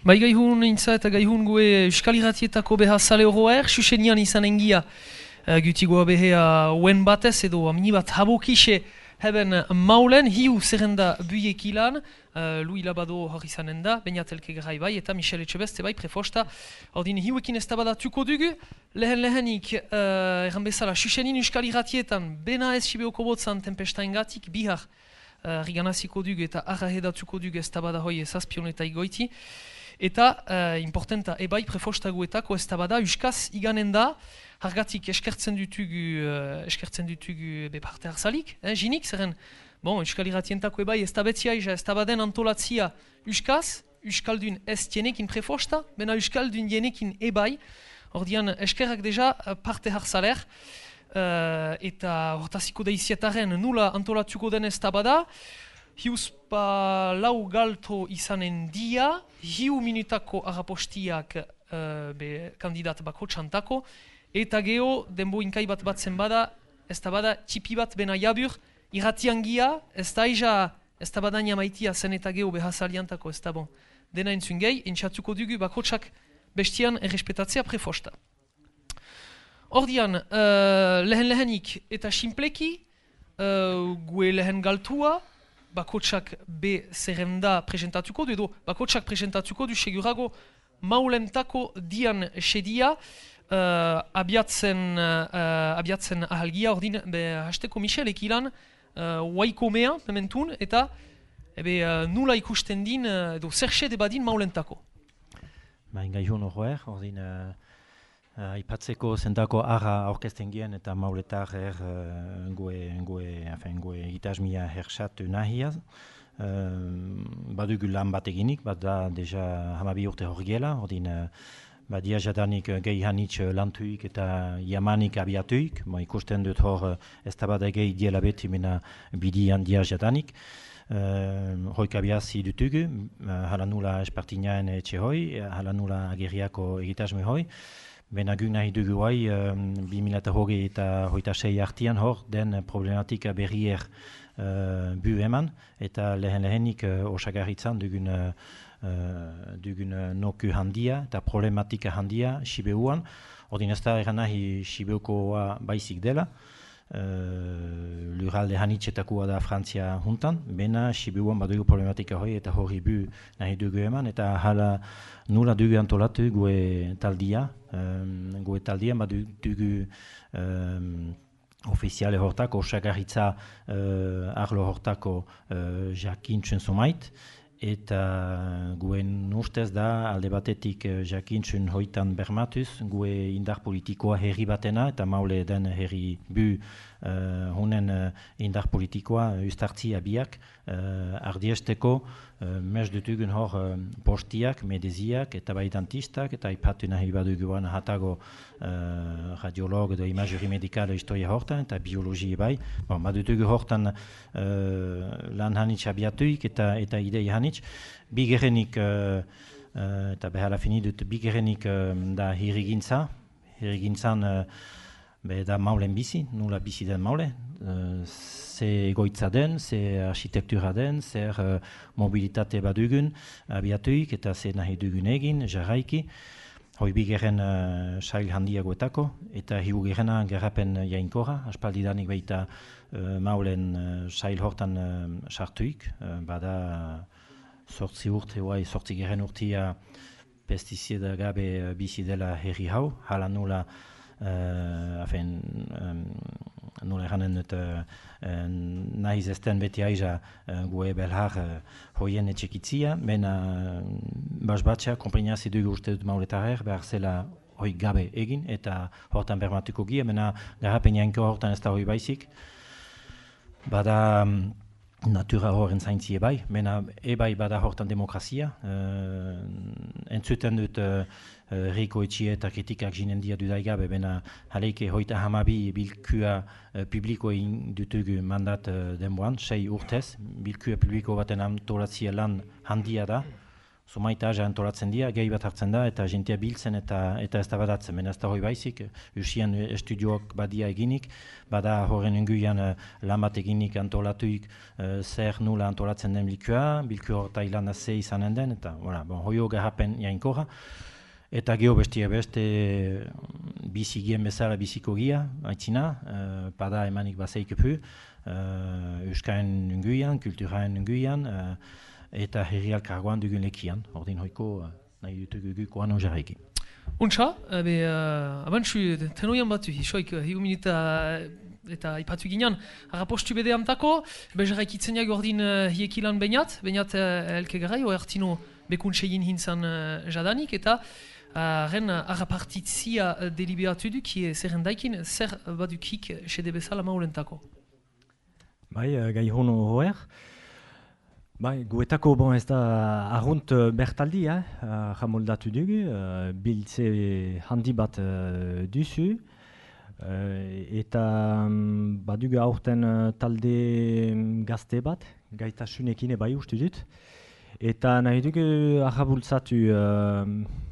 Bai gaihun intza eta gaihun gue Euskal Iratietako beha sale horroer, susenian izan engia. Uh, gutigoa behea uen batez edo amini bat heben maulen, hiu zerrenda buiek ilan, uh, Louis Labado hori izanen da, Beñatelke garai bai, eta Michel Etxebeste bai, prefosta, ordin hiuekin ez tabadatuko dugu, lehen lehenik, uh, erran bezala, susenin Euskal Iratietan, bena ez sibeoko botzan tempestain gatik, bihar, uh, riganaziko dugu eta arrahedatuko dugu ez tabada hoi ezazpion eta igoiti, eta uh, importanta ebai prefostaguetako ez tabada, Euskaz iganen da, hargatik eskertzen dutugu, uh, eskertzen dutugu be parte harzalik, eh, jinik, zerren, bon, Euskal Iratientako ebai ez tabetzia iza, ez tabaden antolatzia Euskaz, Euskaldun ez tienekin prefosta, bena Euskaldun dienekin ebai, ordian eskerrak deja parte harzaler, uh, eta hortaziko da izietaren nula antolatuko den ez tabada, hiuz pa lau galto izanen dia, hiu minutako arapostiak uh, be kandidat bako txantako, eta geho denbo inkai bat bat zen bada, ez da bada txipi bat bena jabur, irratian gia, ez da iza, ez da bada maitia zen eta geho behazaliantako, ez da bon. Dena entzun gehi, entxatuko dugu bakotsak bestian errespetatzea prefosta. Ordian, uh, lehen lehenik eta simpleki, uh, gue lehen galtua, bakotsak be zerrenda presentatuko du, edo bakotsak presentatuko du segurago maulentako dian sedia, uh, abiatzen, uh, abiatzen ahalgia, ordin, be, hasteko Michel ekilan, uh, waiko mea, mementun, eta ebe, uh, nula ikusten din, uh, edo zerxe debadin maulentako. Ba, ingai hon ordin, uh, Uh, ipatzeko zentako ara aurkezten gien eta mauletar er uh, goe, goe, afen, goe itazmia hersatu nahiaz. Uh, badugu lan bat eginik, bat da deja hamabi urte hor gela, ordin uh, badia jadanik gehi hanitz lantuik eta jamanik abiatuik, ma ikusten dut hor ez da bada gehi diela beti mena bidian dia jadanik. Uh, hoik abiazi dutugu, uh, hala nula espartinaen etxe hoi, hala nula ageriako egitazme hoi. Bena gu nahi dugu bai, um, 2008 eta hoita sei artian hor, den problematika berrier uh, bu eman, eta lehen lehenik uh, osagarritzan dugun, uh, dugun noku handia eta problematika handia Sibeuan. Ordin ez da eran nahi Sibeukoa baizik dela, uh, lurralde hanitxetakoa da Frantzia juntan, bena Sibeuan badugu problematika hori eta hori bu nahi dugu eman, eta hala nula dugu antolatu gue taldia, um, gue taldia badugu um, ofiziale hortako, osagarritza uh, arlo hortako uh, jakintzen zomait, eta guen ustez da alde batetik uh, jakintzen hoitan bermatuz, gue indar politikoa herri batena eta maule den herri bu uh, honen uh, indar politikoa uh, ustartzi abiak uh, ardiesteko uh, mez dutugun hor uh, postiak, medeziak eta bai dentistak eta ipatu nahi baduguan hatago uh, radiolog edo imajuri medikale historia hortan eta biologi bai. Bon, badutugu hortan uh, lan hanitz abiatuik eta, eta idei hanitz. Bigerenik uh, uh, eta behala fini dut bigerenik uh, da hirigintza. Hirigintzan uh, Be da maulen bizi, nula bizi den maule. Uh, ze egoitza den, ze architektura den, zer uh, mobilitate badugun abiatuik eta ze nahi dugun egin, jarraiki. Hoi bigeren uh, sail handiagoetako eta hiu gerena gerrapen jainkora, aspaldi danik baita uh, maulen uh, sail hortan uh, sartuik. Uh, bada sortzi urte, oai, sortzi geren urtia pestizida gabe uh, bizi dela herri hau, hala nula uh, afen, um, nola eranen dut uh, nahiz ezten beti aiza uh, gue belhar uh, hoien etxekitzia, mena uh, bas batxa, kompeniazi dugu uste dut mauletarer, behar zela hoi gabe egin, eta hortan bermatuko gia, mena garrapen jainko hortan ez da hoi baizik. Bada um, natura horren zaintzi ebai, mena ebai bada hortan demokrazia, uh, entzuten dut uh, uh, Riko etxie eta kritikak jinen dia dudaigabe, bena jaleike hoita hamabi bilkua uh, publiko egin dutugu mandat uh, denboan, sei urtez, bilkua publiko baten antolatzia lan handia da, Zumaita antolatzen dira, gehi bat hartzen da, eta jentia biltzen eta eta ez da badatzen. Mena ez da hori baizik, usian estudioak badia eginik, bada horren inguian uh, lan bat eginik antolatuik uh, zer nula antolatzen den bilkua, bilkua horta ilan ze izanen den, eta voilà, bon, hoio garrapen jainkorra. Eta geho bestia beste bizi gien bezala biziko gia, haitzina, uh, bada emanik bazeik epu, uh, euskaen nunguian, kulturaen nunguian, uh, eta herrial kargoan dugun lekian, ordin hoiko nahi dut gugu ano jarraiki. Untsa, ebe, uh, abantzu, tenoian batu, hisoik, hiru minuta eta ipatu ginean, harrapostu bede amtako, ebe jarraikitzen jak ordin uh, hiekilan bainat, bainat uh, elke garai, oertino bekuntsein hintzan uh, jadanik, eta Arren, uh, harrapartitzia uh, deliberatu du, ki zerrendaikin, zer badukik sede bezala maulentako? Bai, uh, gai hono hoer. Bai, guetako bon ez da arrunt uh, bertaldi, eh? uh, jamoldatu dugu, uh, biltze handi bat uh, duzu, uh, eta um, badugu aurten uh, talde um, gazte bat, gaitasunekin bai uste dut, eta nahi dugu arrabultzatu, uh,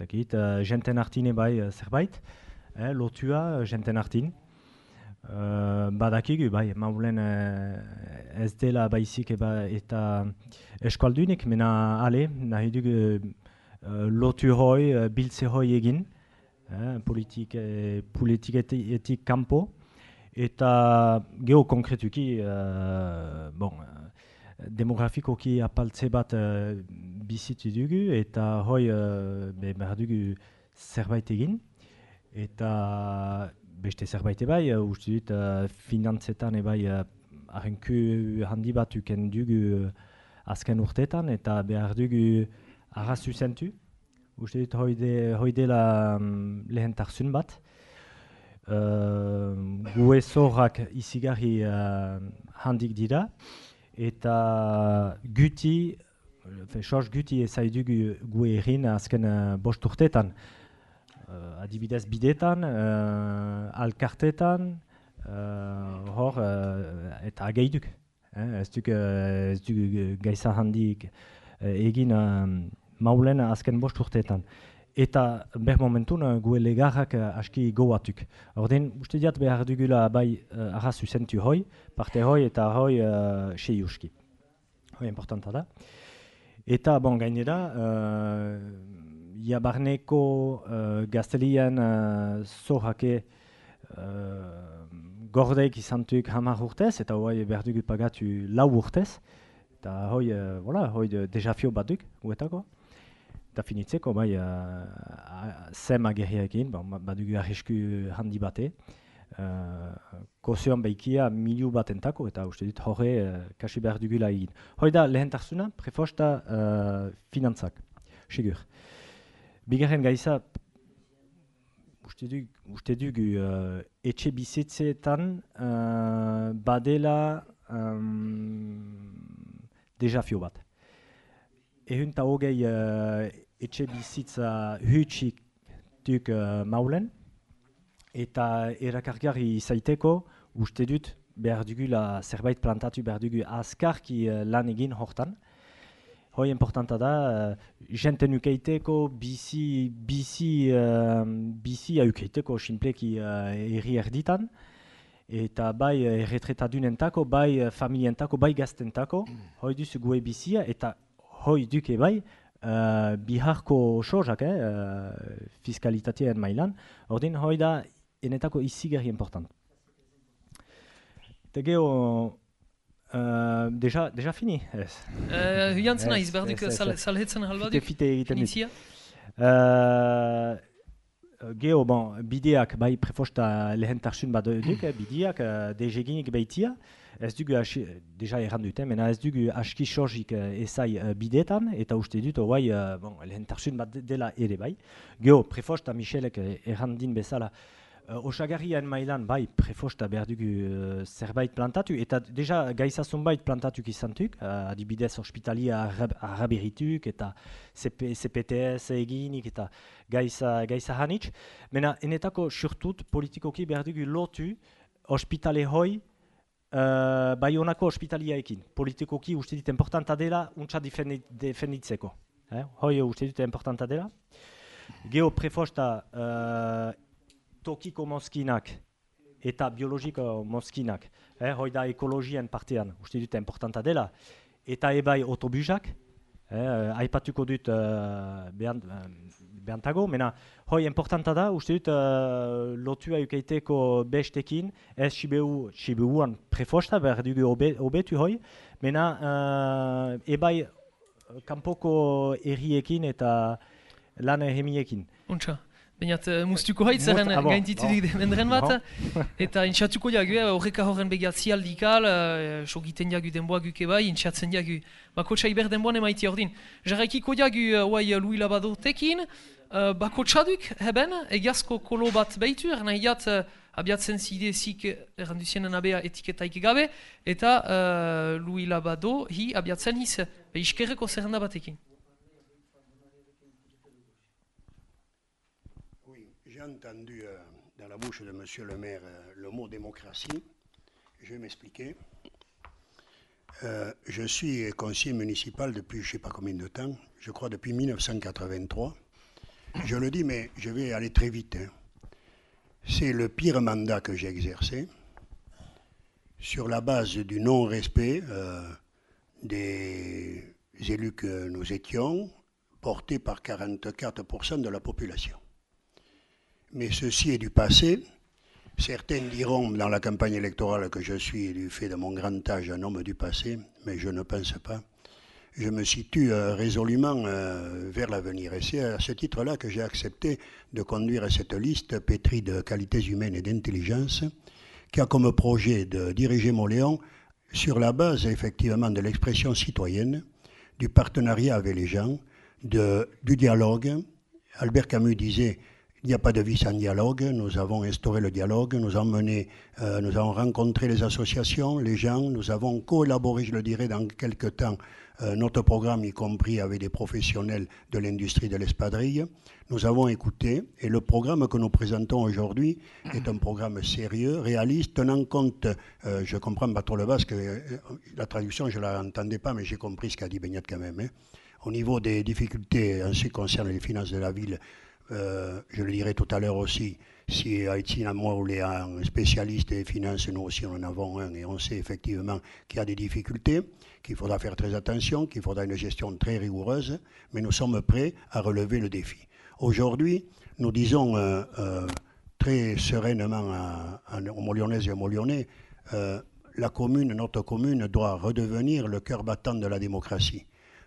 dakit, uh, jenten artine bai uh, zerbait, eh, lotua uh, jenten artin, Uh, badakigu, bai, maulen uh, ez dela baizik eba eta eskualdunik, mena ale, nahi dugu uh, lotu hoi, uh, biltze hoi egin, uh, politik, uh, politik etik kampo, eta geho konkretuki, uh, bon, demografikoki apaltze bat uh, bizitu dugu, eta hoi uh, behar dugu zerbait egin, eta beste zerbait bai, uh, uste dut uh, finantzetan ebai uh, handi bat uken dugu uh, azken urtetan eta behar dugu arra zuzentu. Uste dut hoide, hoidela um, lehen tarzun bat. Uh, gue zorrak izigarri uh, handik dira eta guti, fe, guti ezai dugu gue errin azken uh, bost urtetan uh, adibidez bidetan, uh, alkartetan, uh, hor, uh, eta ageiduk. Eh? Ez duk, ez duk gaisa handik uh, egin uh, maulen azken bost urteetan. Eta ber momentun uh, gue legarrak uh, aski goatuk. Orden, uste diat behar dugula bai uh, arra zuzentu hoi, parte hoi eta hoi uh, sei uski. Hoi importanta da. Eta, bon, gainera, uh, Iabarneko uh, gaztelian uh, zohake uh, gordeik izantuik hamar urtez, eta hoi behar dugut pagatu lau urtez. Eta hoi, uh, voilà, hoi de, desafio bat duk, guetako. Eta finitzeko, bai, uh, zem agerriakin, bon, bat dugu arrisku handi bate. Uh, Kozioan behikia miliu bat entako, eta uste dit horre uh, kasi behar dugula egin. Hoi da, lehen tarzuna, prefosta uh, finantzak, sigur. Bigarren gaiza, uste dugu, uste dugu uh, etxe bizitzeetan uh, badela um, desafio bat. Ehun eta hogei uh, etxe bizitza hutsik uh, maulen, eta erakargarri izaiteko uste dut behar dugula zerbait plantatu behar dugu azkarki uh, lan egin hortan. Hoi importanta da, uh, jenten ukeiteko, bizi, bizi, uh, bizi aukeiteko simpleki uh, erri erditan, eta bai erretretadunentako, bai familientako, bai gaztentako, mm. hoi duzu gue bizia, eta hoi duke bai, uh, biharko sozak, eh, uh, fiskalitatean mailan, ordin hoi da, enetako izi gerri important. Eta geho, Uh, deja, deja fini, ez. Uh, Jantzen aiz, behar duk salhetzen halbaduk? Fite egiten dit. Uh, Geo, bon, bideak, bai prefosta lehen tarsun bat duk, eh, bideak, uh, dejeginik behitia. Ez dugu, deja erran duten, mena ez dugu aski sorgik uh, ezai uh, bideetan, eta uste dut, bai, uh, bon, lehen tarsun bat dela ere bai. Geo, prefosta Michelek erran din bezala, Uh, osagarrian mailan, bai, prefosta behar dugu uh, zerbait plantatu, eta deja gaiza zonbait plantatuk izantuk, uh, adibidez hospitalia araberituk, eta CP, CPTS eginik, eta gaiza, gaiza hanitz. Mena, enetako surtut politikoki behar dugu lotu hospitale hoi, uh, bai honako hospitaliaekin. Politikoki uste dit importanta dela, untsa defenditzeko. Eh? Hoi uste dute importanta dela. Geo prefosta uh, tokiko mozkinak eta biologiko mozkinak. Eh? Hoi da ekologien partean uste dute importanta dela. Eta ebai autobusak, eh, aipatuko dut uh, behantago, mena hoi importanta da, uste dut uh, lotua ukeiteko bestekin, ez Sibiu, Sibiuan prefosta, behar dugu obetu hoi, mena uh, ebai kanpoko erriekin eta lan erremiekin. Untsa. Bainat, uh, mustuko haiz zerren ah, gaintitudik bon. demendren bat, eta intxatuko jagu, eh, horreka horren begatzi aldikal, uh, so giten jagu denboa guke bai, intxatzen jagu, bakotsa iber denboan emaiti ordin. Jarraikiko jagu, uh, Louis Labado tekin, uh, bakotsaduk, heben, egiazko kolo bat behitu, erna hiat, uh, abiatzen zide zik erranduzienen abea etiketaik gabe, eta uh, Louis Labado hi abiatzen hiz, iskerreko zerrenda batekin. Entendu euh, dans la bouche de Monsieur le maire euh, le mot démocratie. Je vais m'expliquer. Euh, je suis conseiller municipal depuis je ne sais pas combien de temps, je crois depuis 1983. Je le dis, mais je vais aller très vite. Hein. C'est le pire mandat que j'ai exercé sur la base du non-respect des élus que nous étions, portés par 44% de la population. Mais ceci est du passé. Certains diront dans la campagne électorale que je suis, du fait de mon grand âge, un homme du passé, mais je ne pense pas. Je me situe euh, résolument euh, vers l'avenir. Et c'est à ce titre-là que j'ai accepté de conduire cette liste pétrie de qualités humaines et d'intelligence, qui a comme projet de diriger Moléon sur la base effectivement de l'expression citoyenne, du partenariat avec les gens, du dialogue. Albert Camus disait il n'y a pas de vie sans dialogue. Nous avons instauré le dialogue, nous avons, mené, euh, nous avons rencontré les associations, les gens, nous avons collaboré, je le dirais, dans quelques temps, euh, notre programme, y compris avec des professionnels de l'industrie de l'espadrille. Nous avons écouté et le programme que nous présentons aujourd'hui est un programme sérieux, réaliste, tenant compte, euh, je comprends pas trop le basque, la traduction je ne l'entendais pas, mais j'ai compris ce qu'a dit Beignat quand même. Hein. Au niveau des difficultés en ce qui concerne les finances de la ville, euh, je le dirai tout à l'heure aussi, si Haïti ou est un spécialiste des finances, nous aussi en avons un et on sait effectivement qu'il y a des difficultés, qu'il faudra faire très attention, qu'il faudra une gestion très rigoureuse, mais nous sommes prêts à relever le défi. Aujourd'hui, nous disons euh, euh, très sereinement à, à, aux Molyonnaises et aux Molyonnais, la commune, notre commune doit redevenir le cœur battant de la démocratie.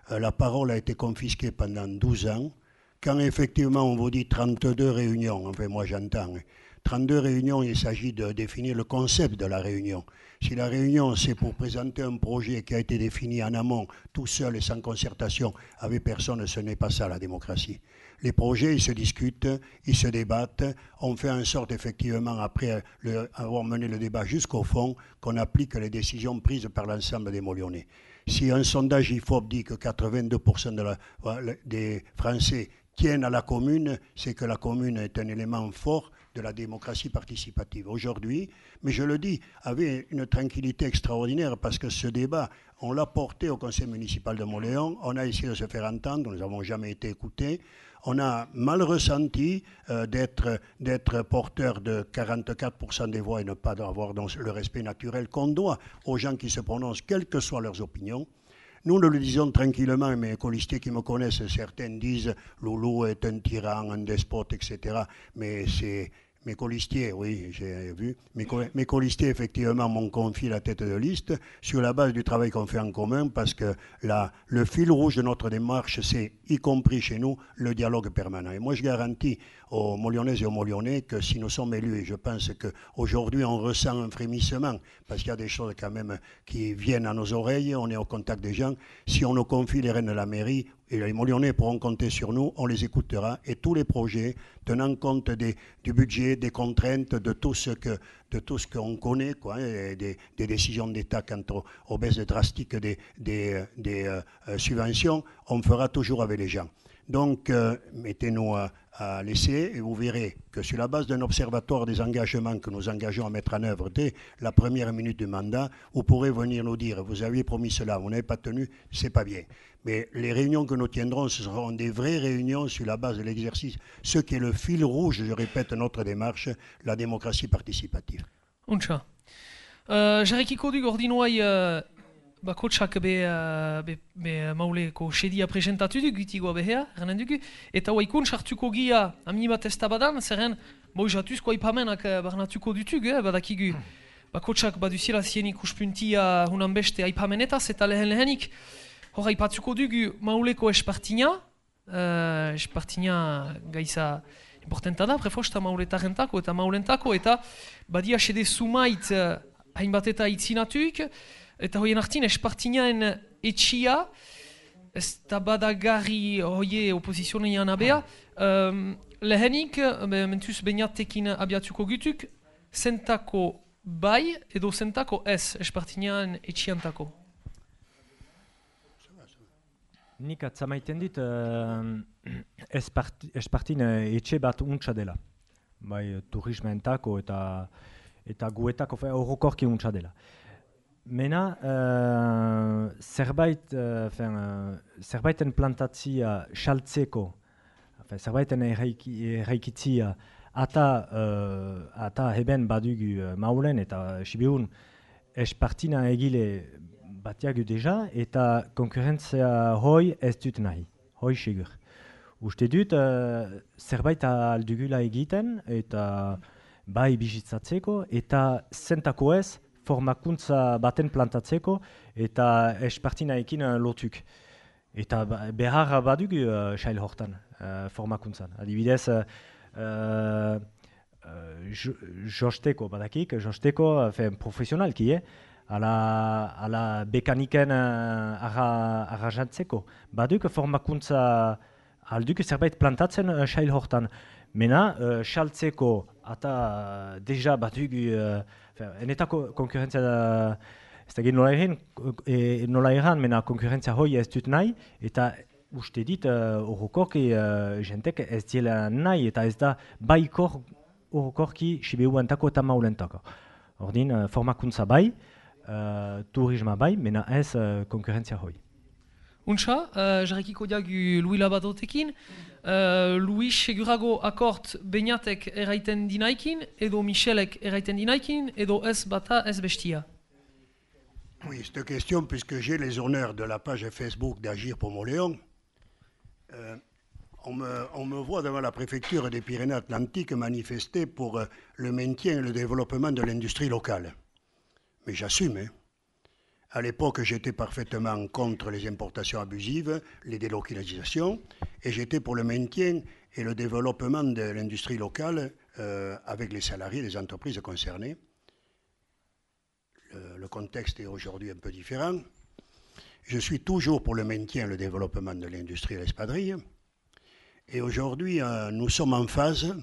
la parole a été confisquée pendant 12 ans quand effectivement on vous dit 32 réunions, enfin moi j'entends, 32 réunions, il s'agit de définir le concept de la réunion. Si la réunion, c'est pour présenter un projet qui a été défini en amont, tout seul et sans concertation avec personne, ce n'est pas ça la démocratie. Les projets, ils se discutent, ils se débattent. On fait en sorte, effectivement, après avoir mené le débat jusqu'au fond, qu'on applique les décisions prises par l'ensemble des Molyonnais. Si un sondage IFOP dit que 82% de la, des Français tiennent à la commune, c'est que la commune est un élément fort de la démocratie participative. Aujourd'hui, mais je le dis, avec une tranquillité extraordinaire, parce que ce débat, on l'a porté au conseil municipal de Montléon, on a essayé de se faire entendre, nous n'avons jamais été écoutés, on a mal ressenti euh, d'être porteur de 44% des voix et ne pas avoir le respect naturel qu'on doit aux gens qui se prononcent, quelles que soient leurs opinions. Nous, nous le disons tranquillement, mais les colistiers qui me connaissent, certains disent Loulou est un tyran, un despote, etc. Mais c'est mes colistiers, oui, j'ai vu. Mes, mes, colistiers, effectivement, m'ont confié la tête de liste sur la base du travail qu'on fait en commun, parce que la, le fil rouge de notre démarche, c'est, y compris chez nous, le dialogue permanent. Et moi, je garantis aux Molyonnaises et aux Molyonnais que si nous sommes élus, et je pense qu'aujourd'hui, on ressent un frémissement, parce qu'il y a des choses quand même qui viennent à nos oreilles, on est au contact des gens, si on nous confie les rênes de la mairie, et les Molyonnais pourront compter sur nous, on les écoutera, et tous les projets, tenant compte du budget, des contraintes, de tout ce que de tout ce qu'on connaît, quoi, hein, des, décisions d'État quant aux, aux, baisses drastiques des, des, des euh, subventions, on fera toujours avec les gens. Donc, euh, mettez-nous à, à l'essai et vous verrez que sur la base d'un observatoire des engagements que nous engageons à mettre en œuvre dès la première minute du mandat, vous pourrez venir nous dire, vous aviez promis cela, vous n'avez pas tenu, c'est pas bien. Mais les réunions que nous tiendrons, seront des vraies réunions sur la base de l'exercice, ce qui est le fil rouge, je répète, notre démarche, la démocratie participative. Uh, Jarrekiko du gordinoai uh, bakotsak be, uh, be, be mauleko sedia presentatu du gutigoa behea, erranen dugu, eta waikun sartuko gia amini bat ez tabadan, zerren boi jatuzko aipamenak uh, barnatuko dutug, eh, badakigu. Bakotsak baduzila zienik uspuntia hunan beste aipamenetaz, eta lehen lehenik. Hor aipatzuko dugu mauleko espartina, uh, espartina gaiza importanta da, prefosta mauletarentako eta maulentako, eta badia sede sumait uh, hainbat eta itzinatuik, eta hoien artin espartinaen etxia, ez da badagarri hoie oposizionean abea, um, lehenik, be, mentuz bainatekin abiatuko gutuk, zentako bai edo zentako ez espartinaen etxiantako. Nik atzamaiten dit uh, espartin uh, etxe bat untsa dela. Bai, turismentako eta eta guetako horrokorki untsa dela. Mena, uh, zerbait, uh, fen, uh, zerbaiten plantatzia saltzeko, zerbaiten erraikitzia, ata, uh, ata heben badugu uh, maulen eta sibihun espartina egile batiagu deja, eta konkurrentzia hoi ez dut nahi, hoi sigur. Uste dut, uh, zerbait aldugula egiten, eta bai bizitzatzeko, eta zentako ez, formakuntza baten plantatzeko, eta espartina ekin uh, lotuk. Eta ba, behar badugu uh, xail hortan, uh, formakuntzan. Adibidez, uh, uh, josteko, badakik, josteko, uh, profesionalki, eh? ala, ala bekaniken uh, arra, Baduk formakuntza alduk zerbait plantatzen uh, xail hortan. Mena, uh, xaltzeko eta deja baduk, uh, enetako konkurrentzia da, ez da gin nola erren, e, nola erran, mena konkurrentzia hoi ez dut nahi, eta uste dit horrokorki uh, jentek ez diela nahi, eta ez da baikor horrokorki sibeuentako eta maulentako. Ordin, uh, formakuntza bai, uh, turisma bai, mena ez uh, konkurrentzia hoi. Untsa, uh, jarrekiko diagu Louis Labadotekin, uh, Louis segurago akort beinatek eraiten dinaikin, edo Michelek eraiten dinaikin, edo ez bata ez bestia. Oui, cette question, puisque j'ai les honneurs de la page Facebook d'Agir pour Moléon, euh, on, me, on me voit devant la préfecture des Pyrénées-Atlantiques manifester pour euh, le maintien et le développement de l'industrie locale. mais j'assume. Hein. À l'époque, j'étais parfaitement contre les importations abusives, les délocalisations, et j'étais pour le maintien et le développement de l'industrie locale euh, avec les salariés, les entreprises concernées. Le, contexte est aujourd'hui un peu différent. Je suis toujours pour le maintien et le développement de l'industrie à l'espadrille. Et aujourd'hui, euh, nous sommes en phase,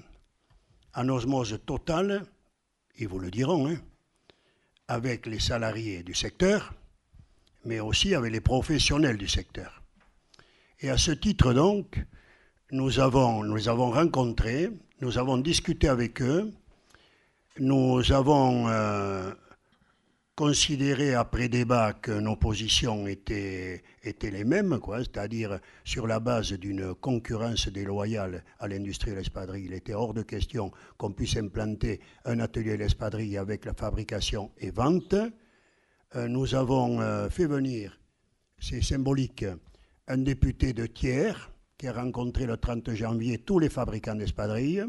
en osmose totale, ils vous le diront, hein, avec les salariés du secteur, mais aussi avec les professionnels du secteur. Et à ce titre donc, nous avons, nous avons rencontré, nous avons discuté avec eux, nous avons euh, considéré après débat que nos positions étaient, étaient les mêmes, c'est-à-dire sur la base d'une concurrence déloyale à l'industrie de l'espadrille. Il était hors de question qu'on puisse implanter un atelier de l'espadrille avec la fabrication et vente. Euh, nous avons euh, fait venir, c'est symbolique, un député de tiers qui a rencontré le 30 janvier tous les fabricants d'espadrilles,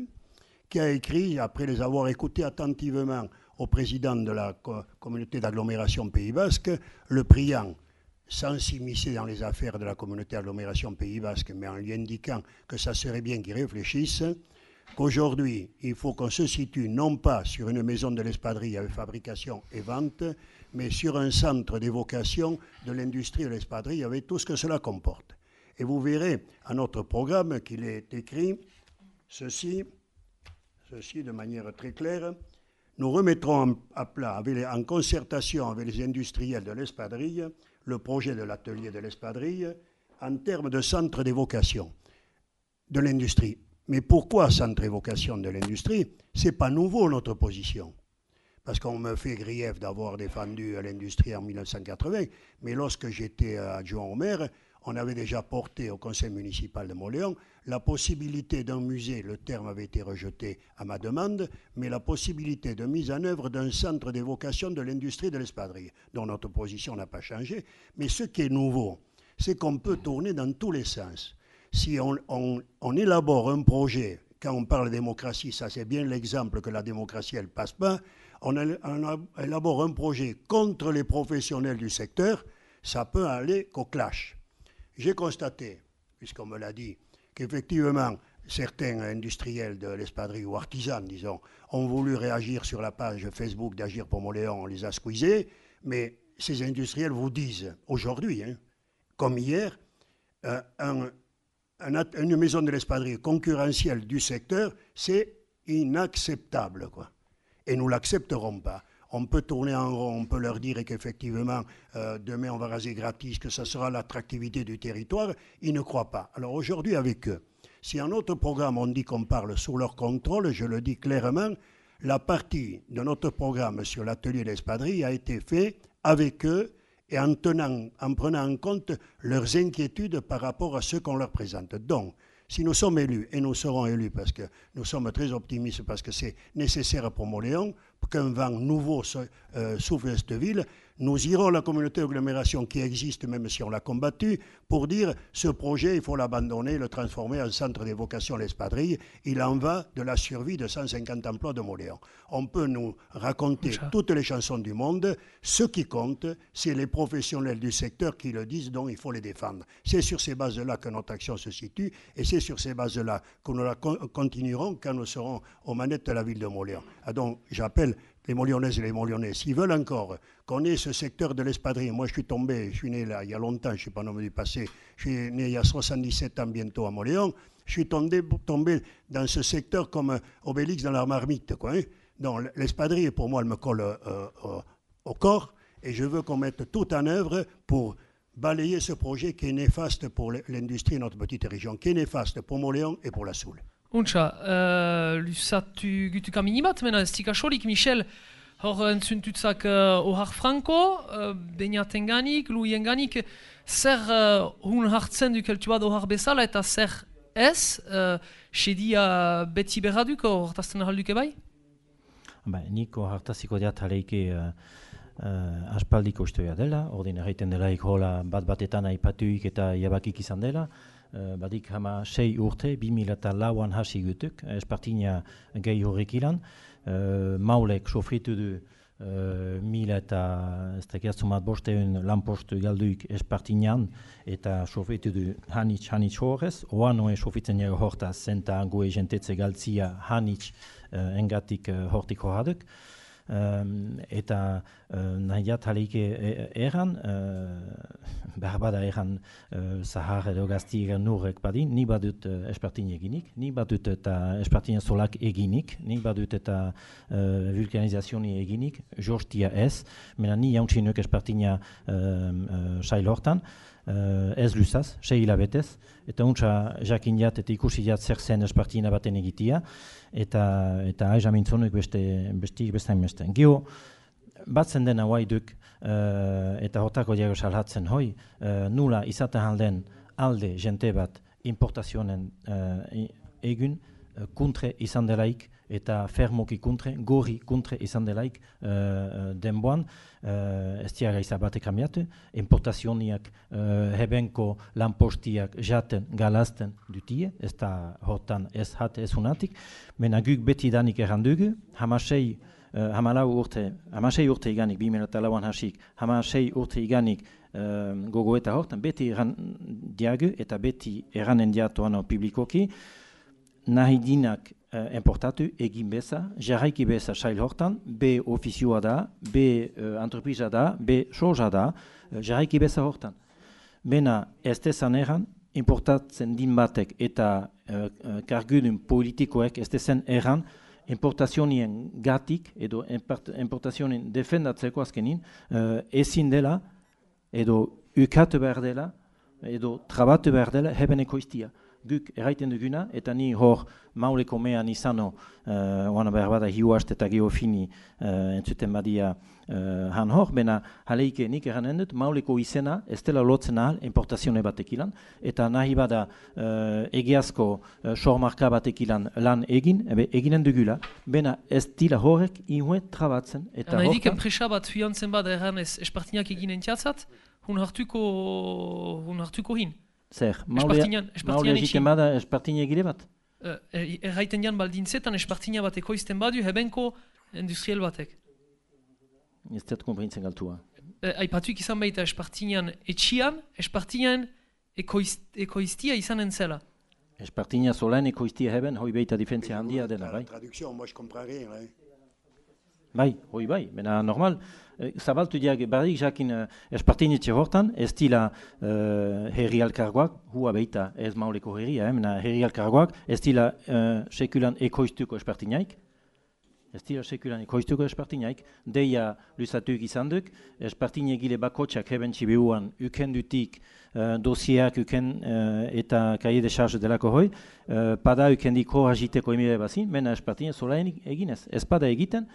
qui a écrit, après les avoir écoutés attentivement, au président de la communauté d'agglomération Pays Basque, le priant, sans s'immiscer dans les affaires de la communauté d'agglomération Pays Basque, mais en lui indiquant que ça serait bien qu'il réfléchisse, qu'aujourd'hui, il faut qu'on se situe non pas sur une maison de l'espadrille avec fabrication et vente, mais sur un centre d'évocation de l'industrie de l'espadrille avec tout ce que cela comporte. Et vous verrez à notre programme qu'il est écrit ceci, ceci de manière très claire, nous remettrons à plat, en concertation avec les industriels de l'espadrille, le projet de l'atelier de l'espadrille en termes de centre d'évocation. de l'industrie. Mais pourquoi centre et vocation de l'industrie? C'est pas nouveau notre position. Parce qu'on me fait grief d'avoir défendu l'industrie en 1980, mais lorsque j'étais adjoint au maire, on avait déjà porté au conseil municipal de Montléon la possibilité d'un musée, le terme avait été rejeté à ma demande, mais la possibilité de mise en œuvre d'un centre d'évocation de l'industrie de l'espadrille, dont notre position n'a pas changé. Mais ce qui est nouveau, c'est qu'on peut tourner dans tous les sens. Si on, élabore un projet, quand on parle démocratie, ça c'est bien l'exemple que la démocratie, elle passe pas, on, élabore un projet contre les professionnels du secteur, ça peut aller qu'au clash. J'ai constaté, puisqu'on me l'a dit, qu'effectivement, certains industriels de l'espadrille ou artisans, disons, ont voulu réagir sur la page Facebook d'Agir pour Montléon, on les a squeezés, mais ces industriels vous disent aujourd'hui, hein, comme hier, euh, une maison de l'espadrille concurrentielle du secteur, c'est inacceptable. Quoi. Et nous l'accepterons pas on peut tourner en rond, on peut leur dire qu'effectivement, euh, demain on va raser gratis, que ce sera l'attractivité du territoire. Ils ne croient pas. Alors aujourd'hui, avec eux, si en notre programme on dit qu'on parle sous leur contrôle, je le dis clairement, la partie de notre programme sur l'atelier d'espadrille a été faite avec eux et en, tenant, en prenant en compte leurs inquiétudes par rapport à ce qu'on leur présente. Donc, si nous sommes élus, et nous serons élus parce que nous sommes très optimistes, parce que c'est nécessaire pour Montléon, qu'un vent nouveau euh, souffle cette ville, nous irons à la communauté d'agglomération qui existe, même si on l'a combattu, pour dire ce projet, il faut l'abandonner, le transformer en centre d'évocation l'espadrille. Il en va de la survie de 150 emplois de Moléon. On peut nous raconter toutes les chansons du monde. Ce qui compte, c'est les professionnels du secteur qui le disent, donc il faut les défendre. C'est sur ces bases-là que notre action se situe et c'est sur ces bases-là que nous la continuerons quand nous serons aux manettes de la ville de Moléon. Ah, donc j'appelle les Montlyonnaises et les Montlyonnais, s'ils veulent encore qu'on ait ce secteur de l'espadrille, moi je suis tombé, je suis né là il y a longtemps, je ne suis pas nommé du passé, je suis né il y a 77 ans bientôt à Montléon, je suis tombé, dans ce secteur comme Obélix dans la marmite. Quoi, hein. Donc l'espadrille, pour moi, elle me colle euh, euh, au corps et je veux qu'on mette tout en œuvre pour balayer ce projet qui est néfaste pour l'industrie de notre petite région, qui est néfaste pour Montléon et pour la Soule. Untsa, uh, lusatu gutu kamini bat, mena ez tikasorik, Michel, hor entzuntutzak uh, ohar franko, uh, bainaten ganik, luien ganik, zer uh, hun hartzen dukeltu bat ohar bezala eta zer ez, uh, sedia beti berraduko hortazten ahalduke bai? Ba, niko hartaziko diat haleike uh, uh, aspaldiko ustoia dela, ordin erraiten dela hola bat batetan aipatuik eta jabakik izan dela, badik hama sei urte, bi mila eta lauan hasi gutuk, espartina gehi horrek ilan. Uh, maulek sofritu du uh, mila eta ez tekiatzumat bosteun lanpostu galduik espartinan eta sofritu du hanitz hanitz horrez. Oan noe sofitzen jago horta zenta goe jentetze galtzia hanitz uh, engatik uh, hortik horraduk. Um, eta uh, nahi jat haleike erran, uh, behar bada erran uh, zahar edo gazti nurek badin, ni badut uh, espartin eginik, ni badut eta espartin solak eginik, ni badut eta uh, vulkanizazioni eginik, jostia ez, mena ni jauntzinuk espartina uh, uh, sail hortan, uh, ez lusaz, sei hilabetez, eta untsa jakin jat eta ikusi jat zer zen espartina baten egitia, eta eta aiz amintzonuik beste, bestik bestain beste. Gio, batzen dena guai duk, uh, eta hotako diago salhatzen hoi, uh, nula izaten alden alde jente bat importazionen uh, egun, uh, kuntre izan delaik, eta fermoki kuntre, gori kuntre izan delaik uh, denboan, uh, ez diaga izabatek amiatu, importazioniak uh, hebenko lanpostiak jaten galazten dutie, ez da hortan ez hat ez unatik, mena guk beti danik errandugu, hamasei Uh, urte, hamasei urte iganik, bi eta lauan hasik, hamasei urte iganik uh, gogo eta hortan, beti erran diagu eta beti erranen diatuan publikoki, nahi dinak uh, importatu egin beza, jarraiki beza sail hortan, B ofizioa da, B uh, da, B soja da, uh, jarraiki beza hortan. Bena ez dezan erran, importatzen din batek eta uh, kargudun politikoek ez dezen erran, importazionien gatik edo importazionien defendatzeko azkenin, uh, ezin dela edo ukatu behar dela edo trabatu behar dela heben ekoiztia. Guk erraiten duguna, eta ni hor mauleko mean izano, uh, oana behar bada hiu eta geofini uh, entzuten badia uh, han hor, bena haleike nik eranen dut, mauleko izena ez dela lotzen ahal importazione batekilan, eta nahi bada uh, egiazko uh, sormarka batekilan lan egin, ebe eginen dugula, bena ez dila horrek inue trabatzen. Eta nahi dik enpresa bat fiantzen bada erran ez espartinak egin entiatzat, hun hartuko, hun hartuko hin. Zer, maule egiten bada espartina egire bat? Uh, erraiten jan baldintzetan espartina bat ekoizten badu hebenko industriel batek. Ez dut komprintzen galtua. Uh, Aipatuik izan baita espartinan etxian, espartinan ekoiz, ekoiztia izan entzela. Espartina solen ekoiztia heben, hoi baita difentzia handia dela, bai? Traduction, moi je comprends rien, bai. Bai, hoi bai, mena normal, zabaltu diak barrik jakin uh, espartinetxe hortan, ez dila uh, herri alkargoak, hua beita ez mauleko herria, eh, herri alkargoak, ez dila uh, sekulan ekoiztuko espartinaik, ez dira sekulan ekoiztuko espartinaik, deia luzatuk izan duk, espartinegile bakotxak heben txibiuan ukendutik uh, dosieak uken uh, eta kaie de charge delako hoi, uh, pada ukendiko agiteko emire bazin, mena espartine solaen eginez. Ez pada egiten,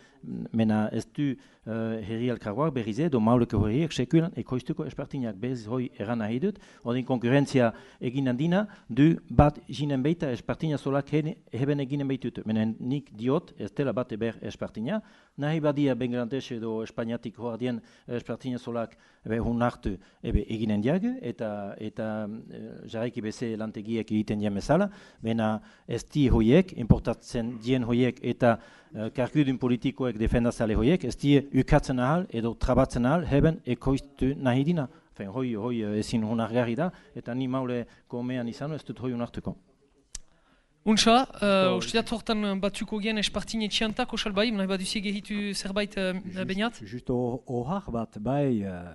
mena ez du uh, herri alkarroak berrize, edo mauleko herriak sekulan ekoiztuko espartinak bez hoi eran nahi dut, odin konkurrentzia egin handina, du bat jinen beita espartina solak heben eginen beitut. Mena nik diot, ez dela bat eber espartina, nahi badia Bangladesh edo Espainiatik hoardien espartina solak ebe hun hartu ebe eginen diag, eta, eta uh, jarraiki beze lantegiek egiten dian bezala, mena ez di hoiek, importatzen dien hoiek eta uh, karkudun politikoek defendazale hoiek, ez die ukatzen ahal edo trabatzen ahal heben ekoiztu nahi dina. Fen, hoi, hoi eh, ezin honargarri da, eta ni maule komean izan, ez dut hoi unartuko. Untsa, uh, usteat hortan batuko gen espartin etxiantak, osal bai, nahi bat gehitu zerbait uh, beniat? Just ohar bat, bai, uh,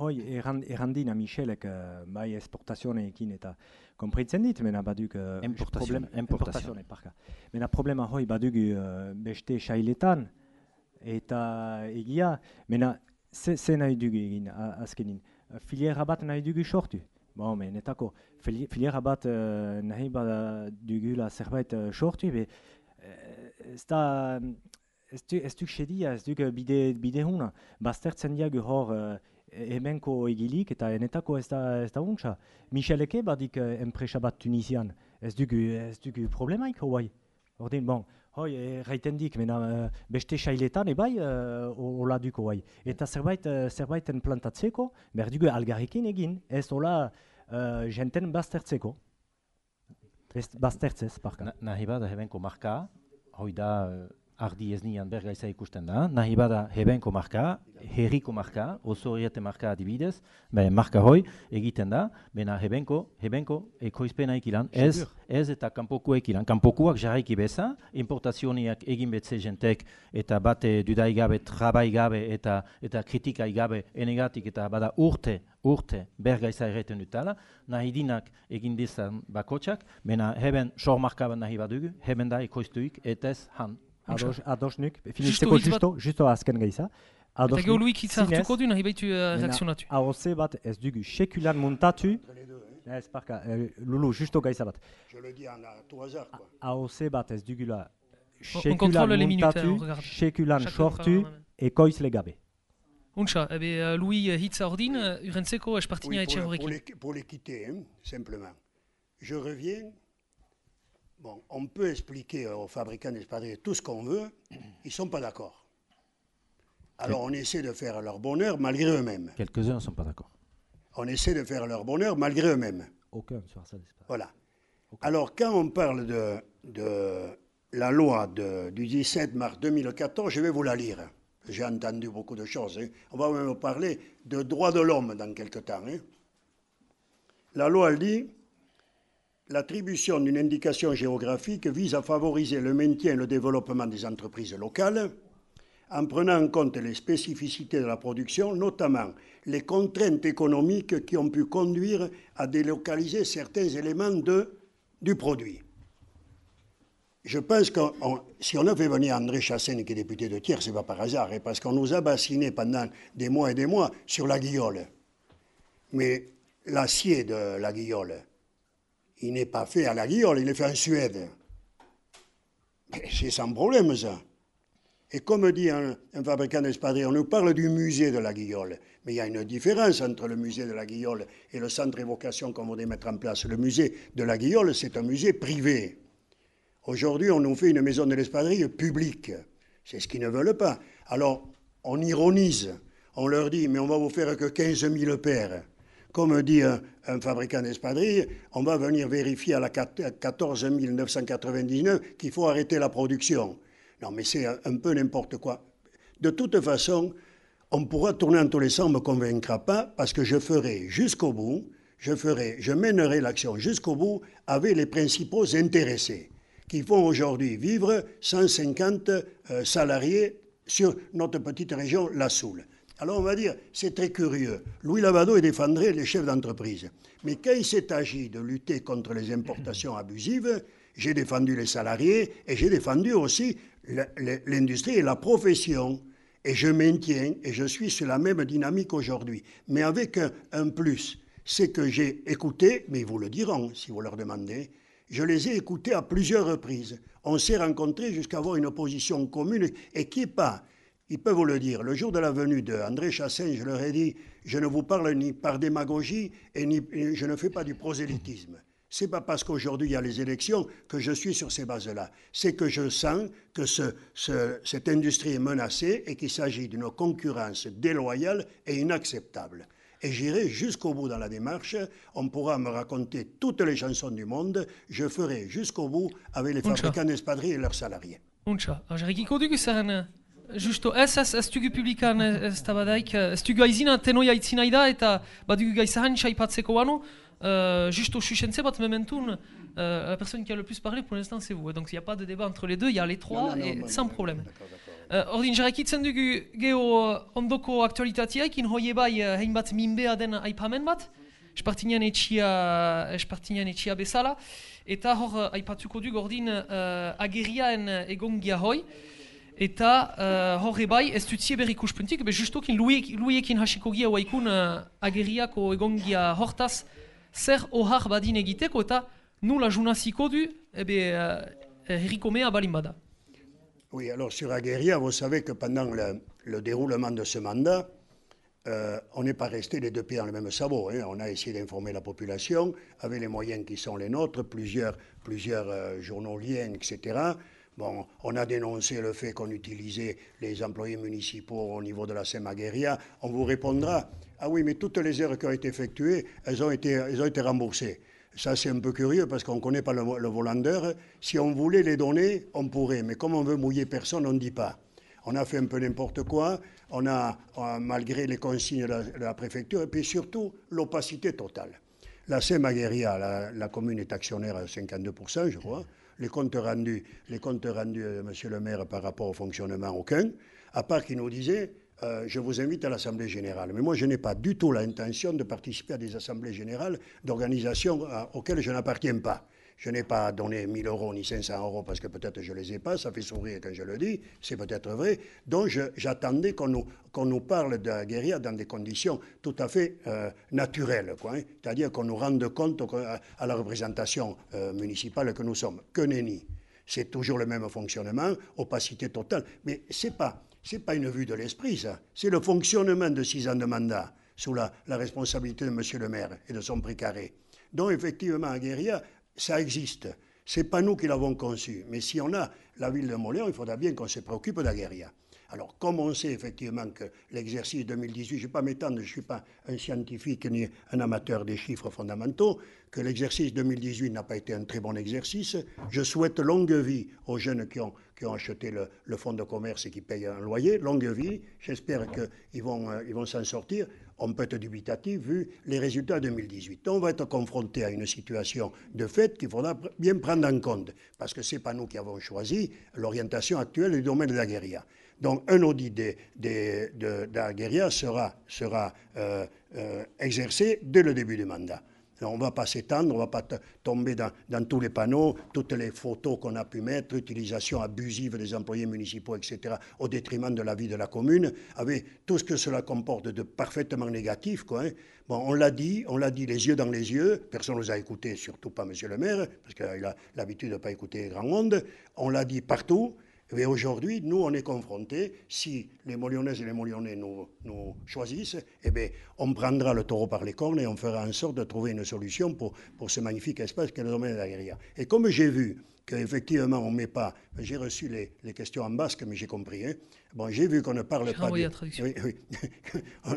hoi, errandina Michelek, uh, bai, esportazioneekin eta kompritzen dit, mena baduk... Uh, importazioa. Importazioa, parka. Mena problema hoi baduk uh, beste xailetan, eta egia, mena ze, ze nahi dugu egin azkenin. Filiera bat nahi dugu sortu. Bon, men, etako, filiera bat uh, nahi bat dugula zerbait uh, sortu, be, uh, ez da... Ez duk duk bide, diagu hor hemenko egilik eta enetako ez untsa. Micheleke badik uh, enpresa bat Tunisian, ez dugu, ez dugu problemaik hoai. Ordin, bon, hoi, erraiten dik, mena uh, beste sailetan ebai uh, hola duko hoai. Eta zerbait, uh, zerbaiten plantatzeko, behar dugu algarrekin egin, ez hola uh, jenten baztertzeko. Ez baztertzez, parka. Na, nahi bada hebenko marka, hoi da ardi ez nian bergaiza ikusten da, nahi bada hebenko marka, herriko marka, oso eriate marka adibidez, be, marka hoi egiten da, bena hebenko, hebenko ekoizpena ikilan, ez, ez eta kanpokuek ilan. Kanpokuak jarraiki beza, importazioniak egin betze jentek eta bate dudai gabe, trabai gabe eta, eta kritikai gabe enegatik eta bada urte, urte bergaiza erreten dutala, nahi dinak egin dizan bakotxak, bena heben sor marka nahi badugu, heben da ekoiztuik eta ez han Ados, ados nuk, finitzeko justo, justo azken gaiza. Eta geho luik hitza hartuko du, nahi behitu uh, reakzionatu. Ahoz bat ez dugu sekulan muntatu, ez parka, uh, Lulu, justo gaiza bat? Je le dis en à tout hasard, quoi. Bat ez dugu la sekulan muntatu, sekulan sortu, ekoiz legabe. Untsa, ebe uh, Louis uh, hitza ordin, uh, urentzeko espartina etxe horrekin. Pour l'équité, hein, simplement. Je reviens Bon, on peut expliquer aux fabricants d'espadrilles tout ce qu'on veut, ils ne sont pas d'accord. Alors on essaie de faire leur bonheur malgré eux-mêmes. Quelques-uns ne sont pas d'accord. On essaie de faire leur bonheur malgré eux-mêmes. Aucun sur ça. Voilà. Alors quand on parle de, de la loi de, du 17 mars 2014, je vais vous la lire. J'ai entendu beaucoup de choses. Hein. On va même parler de droits de l'homme dans quelques temps. Hein. La loi, elle dit L'attribution d'une indication géographique vise à favoriser le maintien et le développement des entreprises locales en prenant en compte les spécificités de la production, notamment les contraintes économiques qui ont pu conduire à délocaliser certains éléments du produit. Je pense que si on a fait venir André Chassaigne, qui est député de Thiers, ce n'est pas par hasard, hein, parce qu'on nous a bassinés pendant des mois et des mois sur la guillole. Mais l'acier de la guillole, il n'est pas fait à la guillole, il est fait en Suède. C'est sans problème, ça. Et comme dit un, fabricant d'espadrilles, on nous parle du musée de la Guillole. Mais il y a une différence entre le musée de la Guillole et le centre d'évocation qu'on voudrait mettre en place. Le musée de la Guillole, c'est un musée privé. Aujourd'hui, on nous fait une maison de l'espadrille publique. C'est ce qu'ils ne veulent pas. Alors, on ironise. On leur dit, mais on va vous faire que 15 000 paires. Comme dit un, fabricant d'espadrilles, on va venir vérifier à la 14 999 qu'il faut arrêter la production. Non, mais c'est un peu n'importe quoi. De toute façon, on pourra tourner en tous les sens, ne me convaincra pas, parce que je ferai jusqu'au bout, je ferai, je mènerai l'action jusqu'au bout avec les principaux intéressés, qui font aujourd'hui vivre 150 euh, salariés sur notre petite région, la Soule. Alors on va dire, c'est très curieux. Louis Lavado défendrait les chefs d'entreprise. Mais quand il s'est agi de lutter contre les importations abusives, j'ai défendu les salariés et j'ai défendu aussi l'industrie et la profession. Et je maintiens, et je suis sur la même dynamique aujourd'hui, mais avec un, plus. C'est que j'ai écouté, mais ils vous le diront si vous leur demandez, je les ai écoutés à plusieurs reprises. On s'est rencontrés jusqu'à avoir une position commune et qui n'est pas, ils peuvent vous le dire, le jour de la venue d'André Chassin, je leur ai dit, je ne vous parle ni par démagogie et, ni, je ne fais pas du prosélytisme. C'est pas parce qu'aujourd'hui il y a les élections que je suis sur ces bases-là. C'est que je sens que cette industrie est menacée et qu'il s'agit d'une concurrence déloyale et inacceptable. Et j'irai jusqu'au bout dans la démarche. On pourra me raconter toutes les chansons du monde. Je ferai jusqu'au bout avec les fabricants d'espadrilles et leurs salariés. Justo, ez, ez, ez dugu publikan ez tabadaik, ez dugu aizina tenoia itzinai da eta badugu gaizahan saipatzeko bano, Euh, au Chuchense, votre momentum, euh, la personne qui a le plus parlé pour l'instant, c'est vous. Donc il n'y a pas de débat entre les deux, il y a les trois, non, non, et non, sans problème. Euh, ordin jarrakitzen dugu geho ondoko aktualitateak, in hoie bai hainbat minbea den aipamen bat, espartinean etxia, espartinean etxia bezala, eta hor aipatuko dugu ordin uh, ageriaen egongia hoi, eta uh, hor ebai ez dutzie berri ikuspuntik, be justokin luiekin hasiko gia uh, ageriako egongia hortaz, zer ohar badin egiteko eta nula junaziko du bada. Oui, alors sur Aguerria, vous savez que pendant le, le déroulement de ce mandat, euh, on n'est pas resté les deux pieds dans le même sabot. Hein. On a essayé d'informer la population avec les moyens qui sont les nôtres, plusieurs, plusieurs euh, journaux liens, etc. Bon, on a dénoncé le fait qu'on utilisait les employés municipaux au niveau de la Semagueria. On vous répondra. Ah oui, mais toutes les heures qui ont été effectuées, elles ont été, elles ont été remboursées. Ça, c'est un peu curieux parce qu'on ne connaît pas le, le volandeur. Si on voulait les donner, on pourrait. Mais comme on veut mouiller personne, on ne dit pas. On a fait un peu n'importe quoi. On a, malgré les consignes de la, préfecture, et puis surtout l'opacité totale. La Semagueria, la, la commune est actionnaire à 52%, je crois. Les comptes rendus, les rendus, euh, monsieur le maire, par rapport au fonctionnement, aucun. À part qu'il nous disait euh, je vous invite à l'Assemblée générale. Mais moi, je n'ai pas du tout l'intention de participer à des assemblées générales d'organisations euh, auxquelles je n'appartiens pas. Je n'ai pas donné 1000 euros ni 500 euros parce que peut-être je ne les ai pas, ça fait sourire quand je le dis, c'est peut-être vrai. Donc j'attendais qu'on nous, nous parle de la guérilla dans des conditions tout à fait euh, naturelles, hein. c'est-à-dire qu'on nous rende compte à, la représentation municipale que nous sommes. Que nenni. C'est toujours le même fonctionnement, opacité totale. Mais pas ce n'est pas une vue de l'esprit, ça. C'est le fonctionnement de six ans de mandat sous la, responsabilité de M. le maire et de son précaré. Donc, effectivement, Guérilla, ça existe. Ce n'est pas nous qui l'avons conçu. Mais si on a la ville de Moléon, il faudra bien qu'on se préoccupe d'Aguerria. Alors, comme on sait effectivement que l'exercice 2018, je ne vais pas m'étendre, je ne suis pas un scientifique ni un amateur des chiffres fondamentaux, que l'exercice 2018 n'a pas été un très bon exercice, je souhaite longue vie aux jeunes qui ont, acheté le, fonds de commerce et qui payent un loyer, longue vie, j'espère qu'ils vont euh, s'en sortir. On peut être dubitatif vu les résultats 2018. On va être confronté à une situation de fait qu'il faudra bien prendre en compte, parce que ce n'est pas nous qui avons choisi l'orientation actuelle du domaine de la guérilla. Donc un audit de, la guérilla sera, sera euh, euh, exercé dès le début du mandat. On ne va pas s'étendre, on ne va pas tomber dans, tous les panneaux, toutes les photos qu'on a pu mettre, utilisation abusive des employés municipaux, etc., au détriment de la vie de la commune, avec tout ce que cela comporte de parfaitement négatif. Quoi, hein. On l'a dit, on l'a dit les yeux dans les yeux, personne ne nous a écoutés, surtout pas Monsieur le maire, parce qu'il a l'habitude de ne pas écouter grand monde, on l'a dit partout, et aujourd'hui, nous, on est confrontés, si les Molyonnaises et les Molyonnais nous, nous choisissent, eh bien, on prendra le taureau par les cornes et on fera en sorte de trouver une solution pour, pour ce magnifique espace qu'est le domaine de la guérilla. Et comme j'ai vu qu'effectivement, on ne met pas... J'ai reçu les, les, questions en basque, mais j'ai compris. Hein. Bon, j'ai vu qu'on ne parle pas... Oui, oui.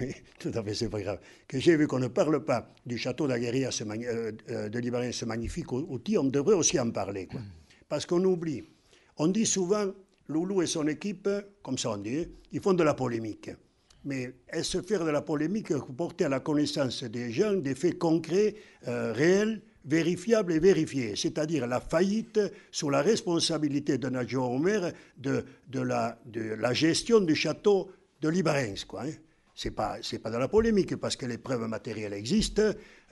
oui, tout à fait, c'est pas grave. Que j'ai vu qu'on ne parle pas du château d'Aguerria euh, euh, de Libarin, ce magnifique outil, on devrait aussi en parler. Quoi. Parce qu'on oublie on dit souvent, Loulou et son équipe, comme ça on dit, ils font de la polémique. Mais est-ce faire de la polémique porter à la connaissance des gens des faits concrets, euh, réels, vérifiables et vérifiés C'est-à-dire la faillite sous la responsabilité d'un adjoint au maire de, la, gestion du château de Libarens. Quoi, hein c'est pas pas de la polémique parce que les preuves matérielles existent,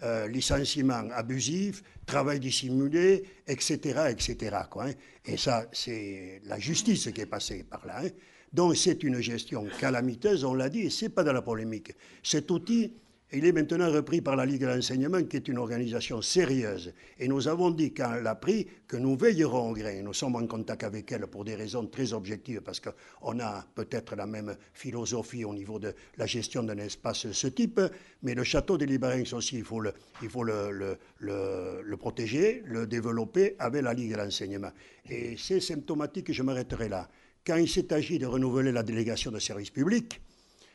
euh, licenciement abusif, travail dissimulé, etc., etc. Quoi, hein. Et ça, c'est la justice qui est passée par là. Hein. Donc c'est une gestion calamiteuse, on l'a dit, et c'est pas de la polémique. Cet outil il est maintenant repris par la Ligue de l'enseignement, qui est une organisation sérieuse. Et nous avons dit, quand elle l'a pris, que nous veillerons au grain. Nous sommes en contact avec elle pour des raisons très objectives, parce qu'on a peut-être la même philosophie au niveau de la gestion d'un espace de ce type. Mais le château de Libérens aussi, il faut, le, il faut le, le, protéger, le développer avec la Ligue de l'enseignement. Et c'est symptomatique, je m'arrêterai là. Quand il s'est agi de renouveler la délégation de service public,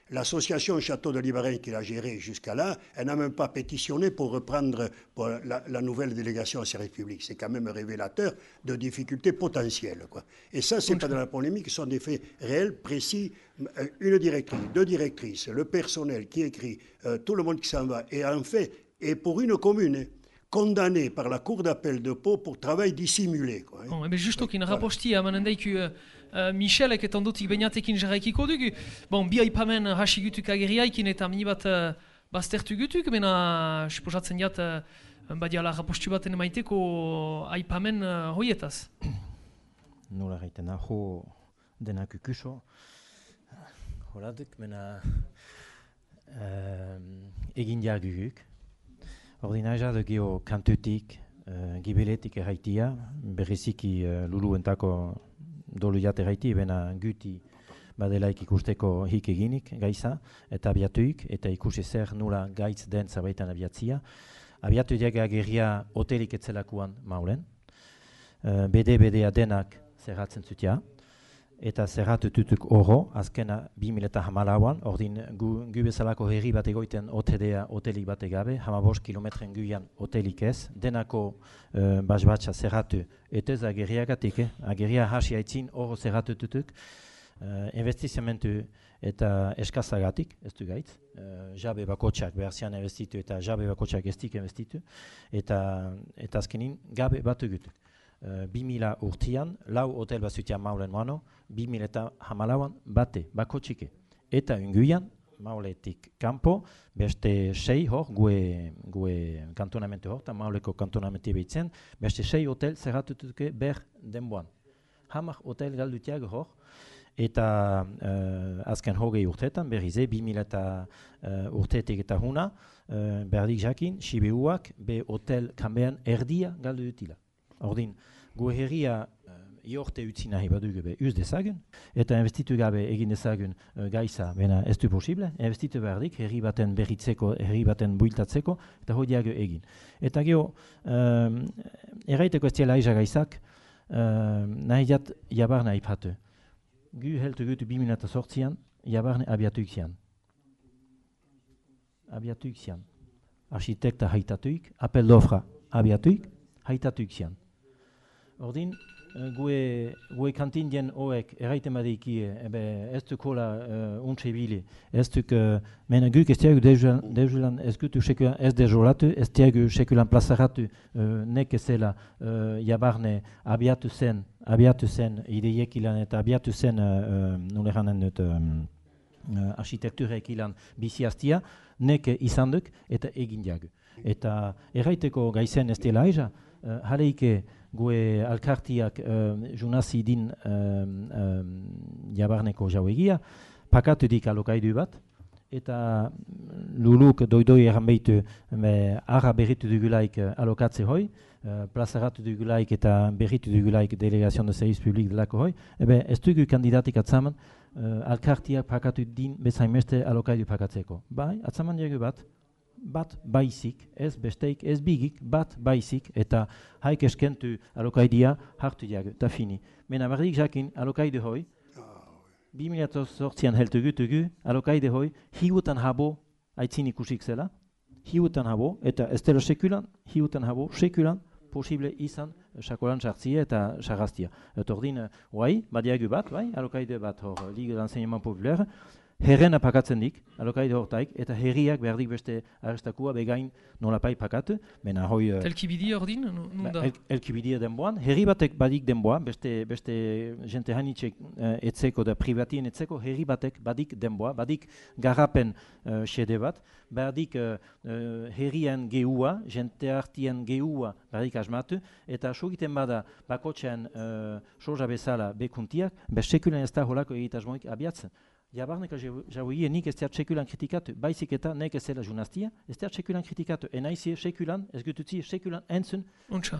L'association Château de Libéren qui l'a géré jusqu'à là, elle n'a même pas pétitionné pour reprendre la, nouvelle délégation à service public. C'est quand même révélateur de difficultés potentielles. Quoi. Et ça, c'est pas de la polémique, ce sont des faits réels, précis. Euh, une directrice, deux directrices, le personnel qui écrit, euh, tout le monde qui s'en va. Et en fait, et pour une commune, condamné par la Cour d'appel de Pau pour travail dissimulé. Quoi, hein. bon, mais justo kin raposti amanendaiku Uh, Michelek eta ondotik bainatekin jarraikiko dugu. Bon, bi aipamen hasi gutuk ageriaikin eta mini bat uh, baztertu gutuk, mena suposatzen jat uh, badiala rapostu baten maiteko aipamen uh, hoietaz. Nola gaiten aho denak ukuso. Horadik, mena uh, egin jarguguk. Ordinaja de geho kantutik, uh, gibeletik erraitia, berriziki uh, lulu entako dolu jate gaiti, bena guti badelaik ikusteko hik eginik gaiza, eta abiatuik, eta ikusi zer nula gaitz den zerbaitan abiatzia. Abiatu diaga gerria hotelik etzelakuan maulen, uh, bede-bedea denak zerratzen zutia, eta zerratu tutuk oro, azkena 2008an, ordin gu, gu bezalako herri bat egoiten hotedea hotelik bat egabe, hamabos kilometren guian hotelik ez, denako uh, basbatxa zerratu, eta ez agerriagatik, eh? agerria hasi haitzin oro zerratu tutuk, uh, investiziamentu eta eskazagatik, ez du gaitz, uh, jabe bakotxak beharzian investitu eta jabe bakotxak ez dik investitu, eta, eta azkenin gabe batu gutuk. 2000 eh, urtian, lau hotel bat zutia maulen moano, 2000 eta hamalauan bate, bako txike. Eta unguian, mauletik kanpo, beste sei hor, gue, gue kantonamentu hor, eta mauleko kantonamentu behitzen, beste sei hotel zerratutuke ber denboan. Hamar hotel galdutiak hor, eta uh, azken hogei urteetan, berrize, 2000 eta uh, urteetik eta huna, uh, berdik jakin, Sibiuak, be hotel kanbean erdia galdu dutila. Ordin, gu herria iorte utzi nahi badugu be uz dezagun, eta investitu gabe egin dezagun uh, gaisa, bena ez du posible, investitu behardik, herri baten berritzeko, herri baten builtatzeko, eta hoi diago egin. Eta geho, um, erraiteko ez aiza gaizak, uh, nahi jat jabarna ipatu. Gu heltu gutu biminata sortzian, jabarne abiatuik zian. Abiatuik zian. Architekta haitatuik, apel dofra abiatuik, haitatuik zian. Ordin, gue, gue kantin dien oek erraiten badeiki, ebe ez du kola uh, untxe bili, ez duk, uh, mena guk ez tiagu deuzulan ez gutu sekulan ez dezolatu, ez tiagu sekulan plazaratu uh, nek ezela uh, jabarne abiatu zen, abiatu zen ideiek ilan eta abiatu zen, uh, nule janen dut, um, uh, architekturek ilan biziaztia, nek izan duk eta egin jagu. Eta erraiteko gaizen ez dela eza, uh, jareike gue alkartiak uh, junazi din um, um, jabarneko jauegia, pakatudik alokaidu bat, eta luluk doidoi eran behitu arra berritu dugulaik alokatze hoi, uh, plazaratu dugulaik eta berritu dugulaik delegazion de service publik delako hoi, ebe ez dugu kandidatik atzaman, uh, alkartiak pakatu din bezain meste alokaidu pakatzeko. Bai, atzaman diago bat, bat baizik, ez besteik, ez bigik, bat baizik, eta haik eskentu alokaidia hartu diago, eta fini. Mena bardik jakin alokaidu hoi, 2008an heltu gutugu, alokaide hoi, hiutan habo, aitzin ikusik zela, hiutan habo, eta ez dela sekulan, hiutan habo, sekulan, posible izan, sakolan sartzia eta sarraztia. Eta ordin, oai, badiagu bat, bai, alokaide bat hor, Ligue d'Enseignement Populaire, herren apakatzen dik, alokaide hortaik, eta herriak berdik beste arrestakua begain nolapai pakatu, mena hoi... Uh, elkibidi ordin, nunda? El, elkibidi denboan, herri batek badik denboa, beste, beste jente hanitxek uh, etzeko da privatien etzeko, herri batek badik denboa, badik garrapen uh, xede bat, badik uh, uh, herrian geua, jente hartien geua badik asmatu, eta sogiten bada bakotxean uh, soja bezala bekuntiak, besekulen ez da holako egitasmoik abiatzen. Jabarneko jauegie nik ez teat sekulan kritikatu, baizik eta nek ez zela junaztia, ez teat sekulan kritikatu, enaizie sekulan, ez gututzi sekulan entzun,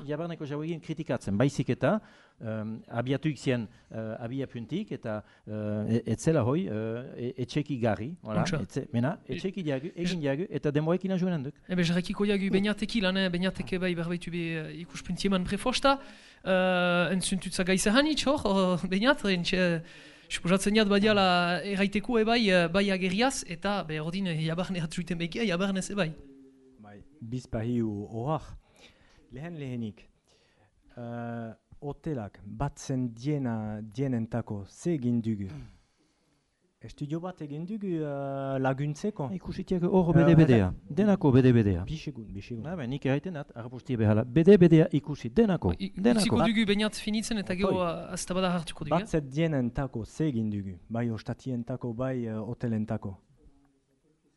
jabarneko jauegien kritikatzen, baizik eta um, abiatuik zien uh, abia puntik, eta uh, ez zela hoi uh, etxeki garri, etze, mena, etxeki diagu, egin diagu, eta demoek ina joan handuk. Ebe, jarrakiko diagu, bainateki lan, bainateke bai berbaitu be uh, ikuspuntieman prefosta, uh, entzuntutza gaisa hanitz hor, uh, bainat, Suposatzen jat badiala erraiteko ebai, eh, bai ageriaz, eta be ordin eh, jabarne hatzuiten bekia, jabarne ebai. Bai, bizpahi horak. Lehen lehenik, uh, hotelak batzen diena dienentako ze egin dugu? Estudio bat egin dugu uh, laguntzeko. Ikusitiak hor bede-bedea, denako bede-bedea. Bixegun, bixegun. Nabe, nik erraiten at, arrapusti behala, bede-bedea ikusi, denako. denako. Ikusiko dugu bainat finitzen eta gero aztabada hartuko dugu. Batzet dienen tako, ze egin dugu, bai ostatien tako, bai uh, hotelen tako.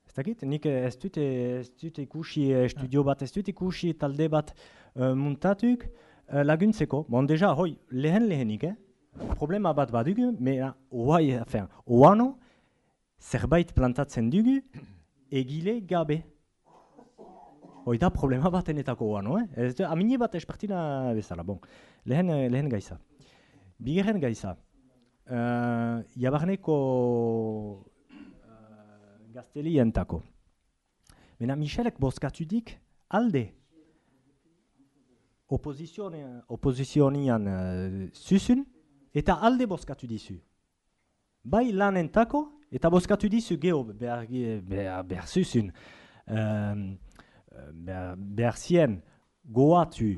Ez dakit, nik ez dut ikusi estudio bat, ez dut ikusi talde bat uh, muntatuk uh, laguntzeko. Bon, deja, hoi, lehen lehenik, eh? Problema bat badugu, mea oai, enfin, oano, zerbait plantatzen dugu, egile gabe. Hoi da problema bat enetako oano, eh? Ez, amini bat espartina bezala, bon. Lehen, lehen gaiza. Bigarren gaiza. Uh, jabarneko uh, gazteli entako. Mena Michelek bozkatudik alde. Oposizionian uh, zuzun, eta alde bozkatu dizu. Bai lanentako, eta bozkatu dizu geho behar, behar, behar zuzun. Um, behar, behar zien goatu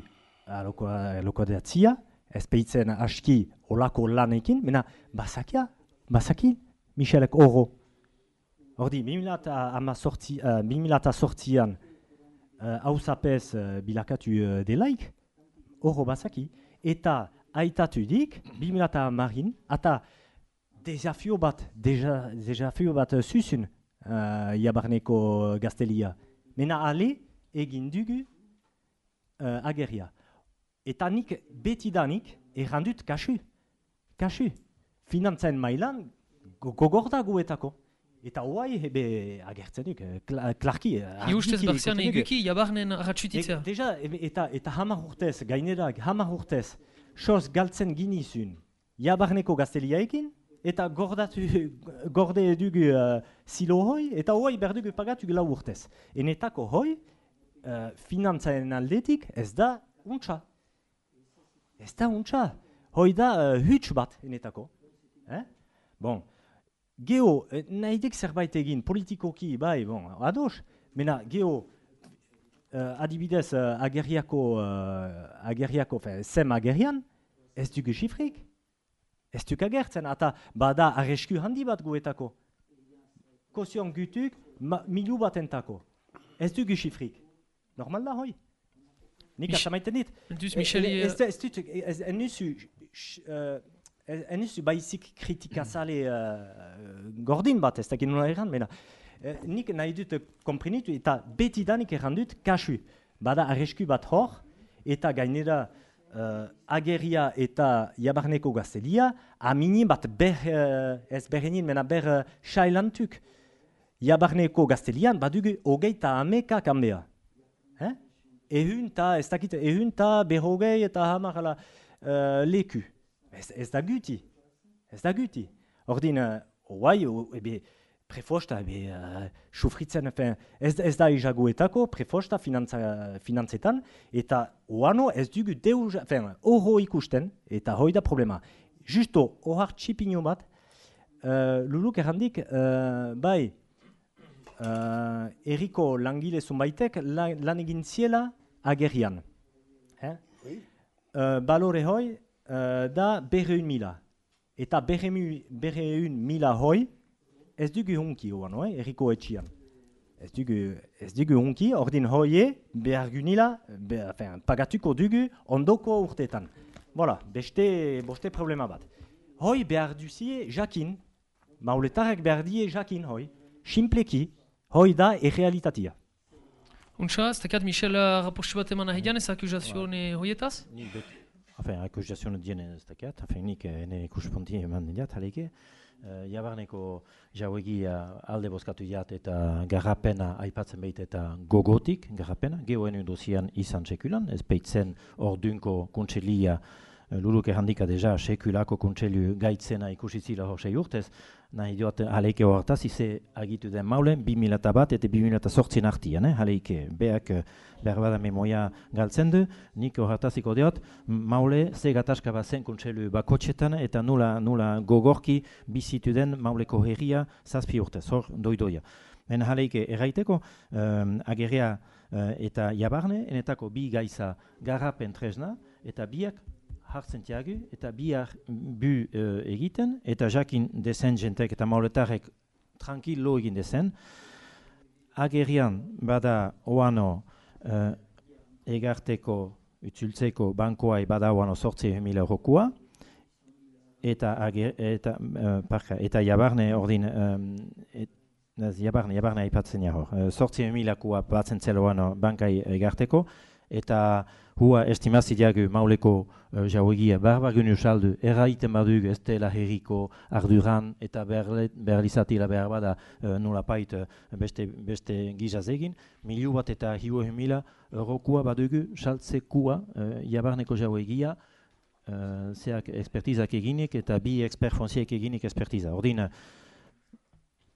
aloko deatzia, ez peitzen aski olako lanekin, mena basakia, basaki, Michelek oro. Hordi, 2008an hausapez uh, uh, bilakatu uh, delaik, oro basaki, eta aitatu dik, 2000 marin, eta desafio bat, deja, desafio bat zuzun uh, jabarneko gaztelia. Mena ale egin dugu uh, ageria. Eta nik betidanik errandut kasu. Kasu. Finantzen mailan gogorda guetako. Eta hoai hebe agertzen duk, klarki. Hi ustez barzian eguki jabarnen arratxutitzea. Deja, eta, eta hamar urtez, gainerak hamar urtez, soz galtzen ginizun jabarneko gazteliaekin, eta gordatu, gorde dugu uh, silo hoi, eta hoi berdugu pagatu gila urtez. Enetako hoi, uh, finantzaen aldetik ez da untxa. Ez da untxa. Hoi da uh, huts bat enetako. Eh? Bon. Geo, eh, nahi zerbait egin, politikoki, bai, bon, ados. Mena, geo, uh, adibidez uh, ageriako, uh, ageriako, fe, sem agerian, ez dugu xifrik. Ez duk agertzen, eta bada arresku handi bat guetako. Kosion gutuk, milu bat entako. Ez dugu xifrik. Normal da, hoi? Nik atamaiten dit. Duz, Micheli... Ez dut, ez nuzu, en izu baizik kritika zale uh, gordin bat, ez dakit nola erran, mena. Uh, nik nahi dut komprenitu eta beti danik erran dut kasu. Bada arresku bat hor, eta gainera uh, ageria eta jabarneko gaztelia, amini bat ber, uh, ez berrenin, mena ber uh, xailantuk. Jabarneko gaztelian, badugu hogeita ameka kambea. Eh? Ehun ta, ez dakit, ehun ta berrogei eta hamarala uh, leku. Ez, ez da guti. Ez da guti. Ordin, uh, oai, ebe, prefosta, ebe, uh, sufritzen, fin, ez, ez da izagoetako, prefosta finantza, finantzetan, eta oano ez dugu deus, fin, oro ikusten, eta hoi da problema. Justo, ohar txipino bat, uh, luluk errandik, uh, bai, uh, eriko langile zunbaitek lan, lan egin ziela agerian. Eh? Oui. Uh, balore hoi uh, da berreun mila. Eta berreun mila hoi ez dugu hunki oan, eh? eriko etxian. Ez dugu, ez dugu hunki, ordin hoie behar gunila, be, enfin, pagatuko dugu ondoko urtetan. Voilà, beste, boste problema bat. Hoi behar duzie jakin, mauletarek behar die jakin hoi, simpleki, hoi da errealitatea. Untsa, ez dakat Michel rapostu bat eman ahidean ez akusazione hoietaz? Ni bet, enfin, akuzazioen dienen ez dakiat, enfin, nik eh, ene ikusponti eman diat, haleke. Uh, jabarneko jauegia alde bozkatu jat eta garrapena aipatzen behit eta gogotik garrapena. Gehoen dozian izan sekulan, ez beitzen ordunko kuntselia uh, luluke handika deja sekulako kuntselu gaitzena ikusi zila hor sei urtez. Nahi diot haleike hortaz, ize agitu den maulen, 2000 bat eta 2008 artian, eh? haleike. Beak eh, behar bada memoia galtzen du, nik hortaziko diot, m- maule ze gatazka bat zen kuntselu bakotxetan eta nula, nula gogorki bizitu den mauleko herria zazpi urtez, hor doidoia. Men haleike erraiteko, um, ageria eh, eta jabarne, enetako bi gaiza garrapen tresna, eta biak hartzen tiagu, eta biak bu eh, egiten, eta jakin dezen jentek eta mauletarek tranquilo egin dezen. Agerian bada oano eh, egarteko utzultzeko bankoai bada oano sortzi mila eurokua, eta, ager, eta, eh, parka, eta jabarne ordin, um, et, jabarne, jabarne aipatzen ja hor. Uh, sortzi milakua batzen zeloan bankai egarteko, eta hua estimazi diagu mauleko uh, jauegia barbagun saldu, erraiten badug ez dela herriko arduran eta berlizatila behar bada uh, nola pait uh, beste, beste gizaz egin, miliu bat eta hiu mila eurokua badugu saltzekua uh, jabarneko jauegia, uh, zeak ekspertizak eginik eta bi ekspert fonziek eginik ekspertiza. Ordin,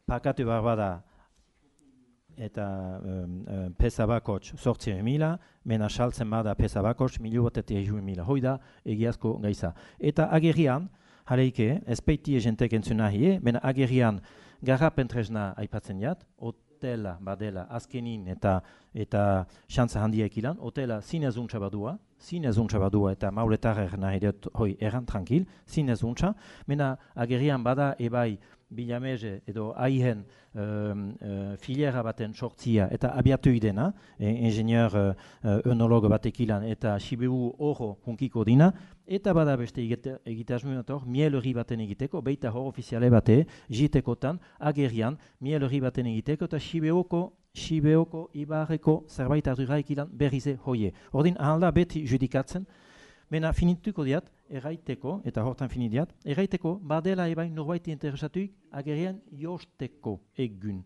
pakatu behar bada eta um, um, pesa bakots sortzi mila, mena saltzen bada pesa bakots miliu bat eta hiu mila. Hoi da egiazko gaiza. Eta agerian, Haleike, ez peitie jentek entzun nahi, mena agerian garrapen tresna aipatzen jat, hotela badela azkenin eta eta xantza handiak ilan, hotela zinez untsa badua, zinez untsa badua eta mauletarrer nahi dut hoi erran tranquil, zinez untsa, mena agerian bada ebai bilameze edo aihen um, uh, filiera baten sortzia eta abiatu idena, e, ingenieur uh, uh, enologo batekilan eta sibebu oro hunkiko dina, eta bada beste egitasmoenator mielori baten egiteko, beita hor ofiziale bate, jitekotan, agerian, mielori baten egiteko eta sibeoko Sibeoko, Ibarreko, zerbait arduraik ilan berrize hoie. Ordin, ahalda beti judikatzen, Mena finituko diat, erraiteko, eta hortan finidiat, erraiteko, badela ebain norbaiti interesatuik, agerian josteko egun.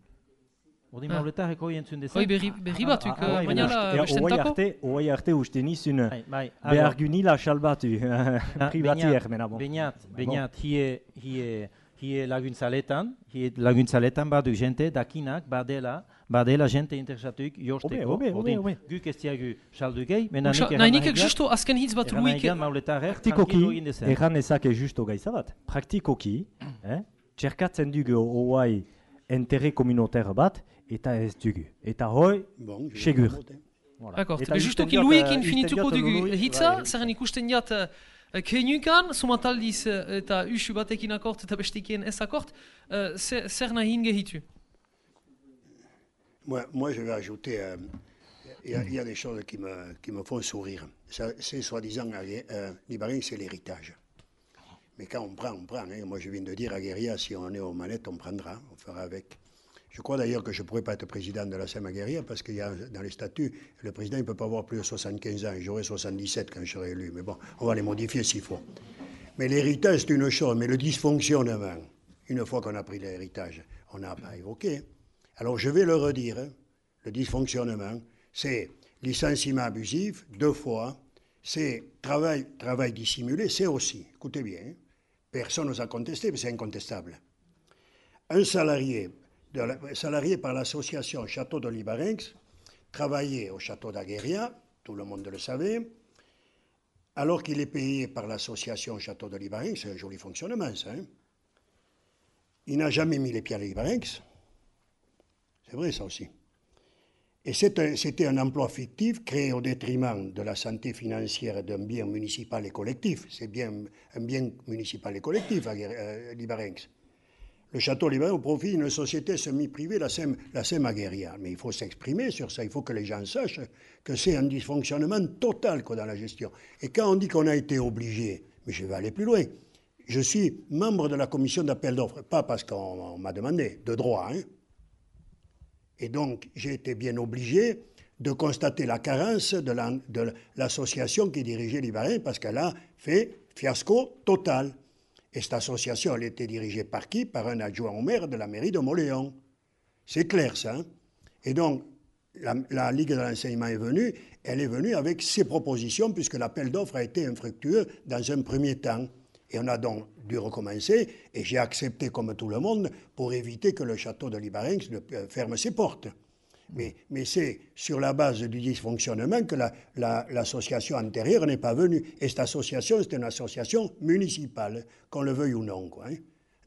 Ordin, Ah. mauletareko entzun dezen. Hoi berri, berri batuk, ah, ah, baina ah, la Oai bestentako? arte, uste nizun Bai, bai, behar gunila salbatu, Ah, privatier, mena bon. Beñat, beñat, hie, hie, hie laguntzaletan, hie laguntzaletan badu jente dakinak badela, badela jente interesatuik josteko. Obe, obe, obe, obe. Guk ez diagu saldu gehi, mena nik nahi justo azken hitz bat ezake justo gaiza bat. Praktikoki, eh, txerkatzen dugu oai communautaire bat, eta ez dugu. Eta hoi, Bon, Segur. voilà. D'accord, Eta justoki finituko dugu Louis, hitza, bai. zerren ikusten diat uh, kenukan, sumataldiz uh, eta usu batekin akort eta bestekien ez akort, uh, zer, zer nahi ingehitu. Moi, moi, je vais ajouter, euh, il y, a- des choses qui me, qui me font sourire. C'est soi-disant euh, libérien, c'est l'héritage. Mais quand on prend, on prend. hein. Moi, je viens de dire à Guérilla, si on est aux manettes, on prendra, on fera avec. Je crois d'ailleurs que je ne pourrais pas être président de la SEM à Guérilla parce qu'il y a dans les statuts, le président ne peut pas avoir plus de 75 ans. J'aurai 77 quand je serai élu. Mais bon, on va les modifier s'il faut. Mais l'héritage, c'est une chose, mais le dysfonctionnement, une fois qu'on a pris l'héritage, on n'a pas évoqué. Alors je vais le redire, hein. le dysfonctionnement, c'est licenciement abusif, deux fois, c'est travail, travail dissimulé, c'est aussi, écoutez bien, hein, personne n'ose contester, mais c'est incontestable. Un salarié, salarié par l'association Château de Libarinx travaillait au château d'Agueria, tout le monde le savait, alors qu'il est payé par l'association Château de Libarinx, c'est un joli fonctionnement ça. hein. Il n'a jamais mis les pieds à Libarinx. C'est vrai ça aussi. Et c'était un emploi fictif créé au détriment de la santé financière d'un bien municipal et collectif. C'est bien un bien municipal et collectif euh, Libarinx. Le château Libarinx au profit d'une société semi-privée, la SEM, la. Mais il faut s'exprimer sur ça, il faut que les gens sachent que c'est un dysfonctionnement total quoi, dans la gestion. Et quand on dit qu'on a été obligé, mais je vais aller plus loin, je suis membre de la commission d'appel d'offres, pas parce qu'on on m'a demandé, de droit, hein, et donc, j'ai été bien obligé de constater la carence de la- de l'association qui dirigeait Libarin parce qu'elle a fait fiasco total. Et cette association, elle était dirigée par qui? Par un adjoint au maire de la mairie de Moléon. C'est clair, ça. hein Et donc, la Ligue de l'enseignement est venue, elle est venue avec ses propositions, puisque l'appel d'offres a été infructueux dans un premier temps. Et on a donc dû recommencer, et j'ai accepté comme tout le monde pour éviter que le château de Libarinx ne euh, ferme ses portes. Mais, c'est sur la base du dysfonctionnement que la- la- l'association antérieure n'est pas venue. Et cette association, c'est une association municipale, qu'on le veuille ou non. Quoi, hein.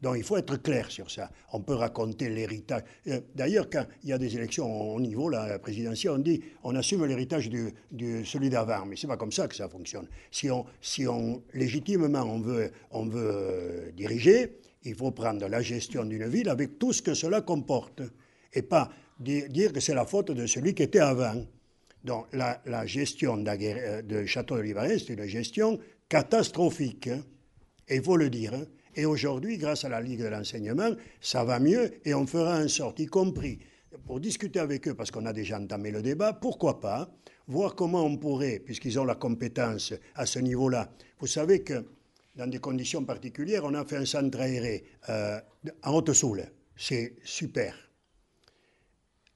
Donc il faut être clair sur ça. On peut raconter l'héritage. Euh, D'ailleurs, quand il y a des élections au niveau là, présidentielle, on dit on assume l'héritage du- celui d'avant. Mais c'est pas comme ça que ça fonctionne. Si on, légitimement on veut, euh, diriger, il faut prendre la gestion d'une ville avec tout ce que cela comporte. Et pas di- dire que c'est la faute de celui qui était avant. Donc la, la gestion euh, de Château de Libaret, c'est une gestion catastrophique. hein. Et il faut le dire. hein. Et aujourd'hui, grâce à la Ligue de l'enseignement, ça va mieux et on fera en sorte, y compris pour discuter avec eux, parce qu'on a déjà entamé le débat, pourquoi pas, voir comment on pourrait, puisqu'ils ont la compétence à ce niveau-là. Vous savez que dans des conditions particulières, on a fait un centre aéré euh, en Haute-Soule. C'est super.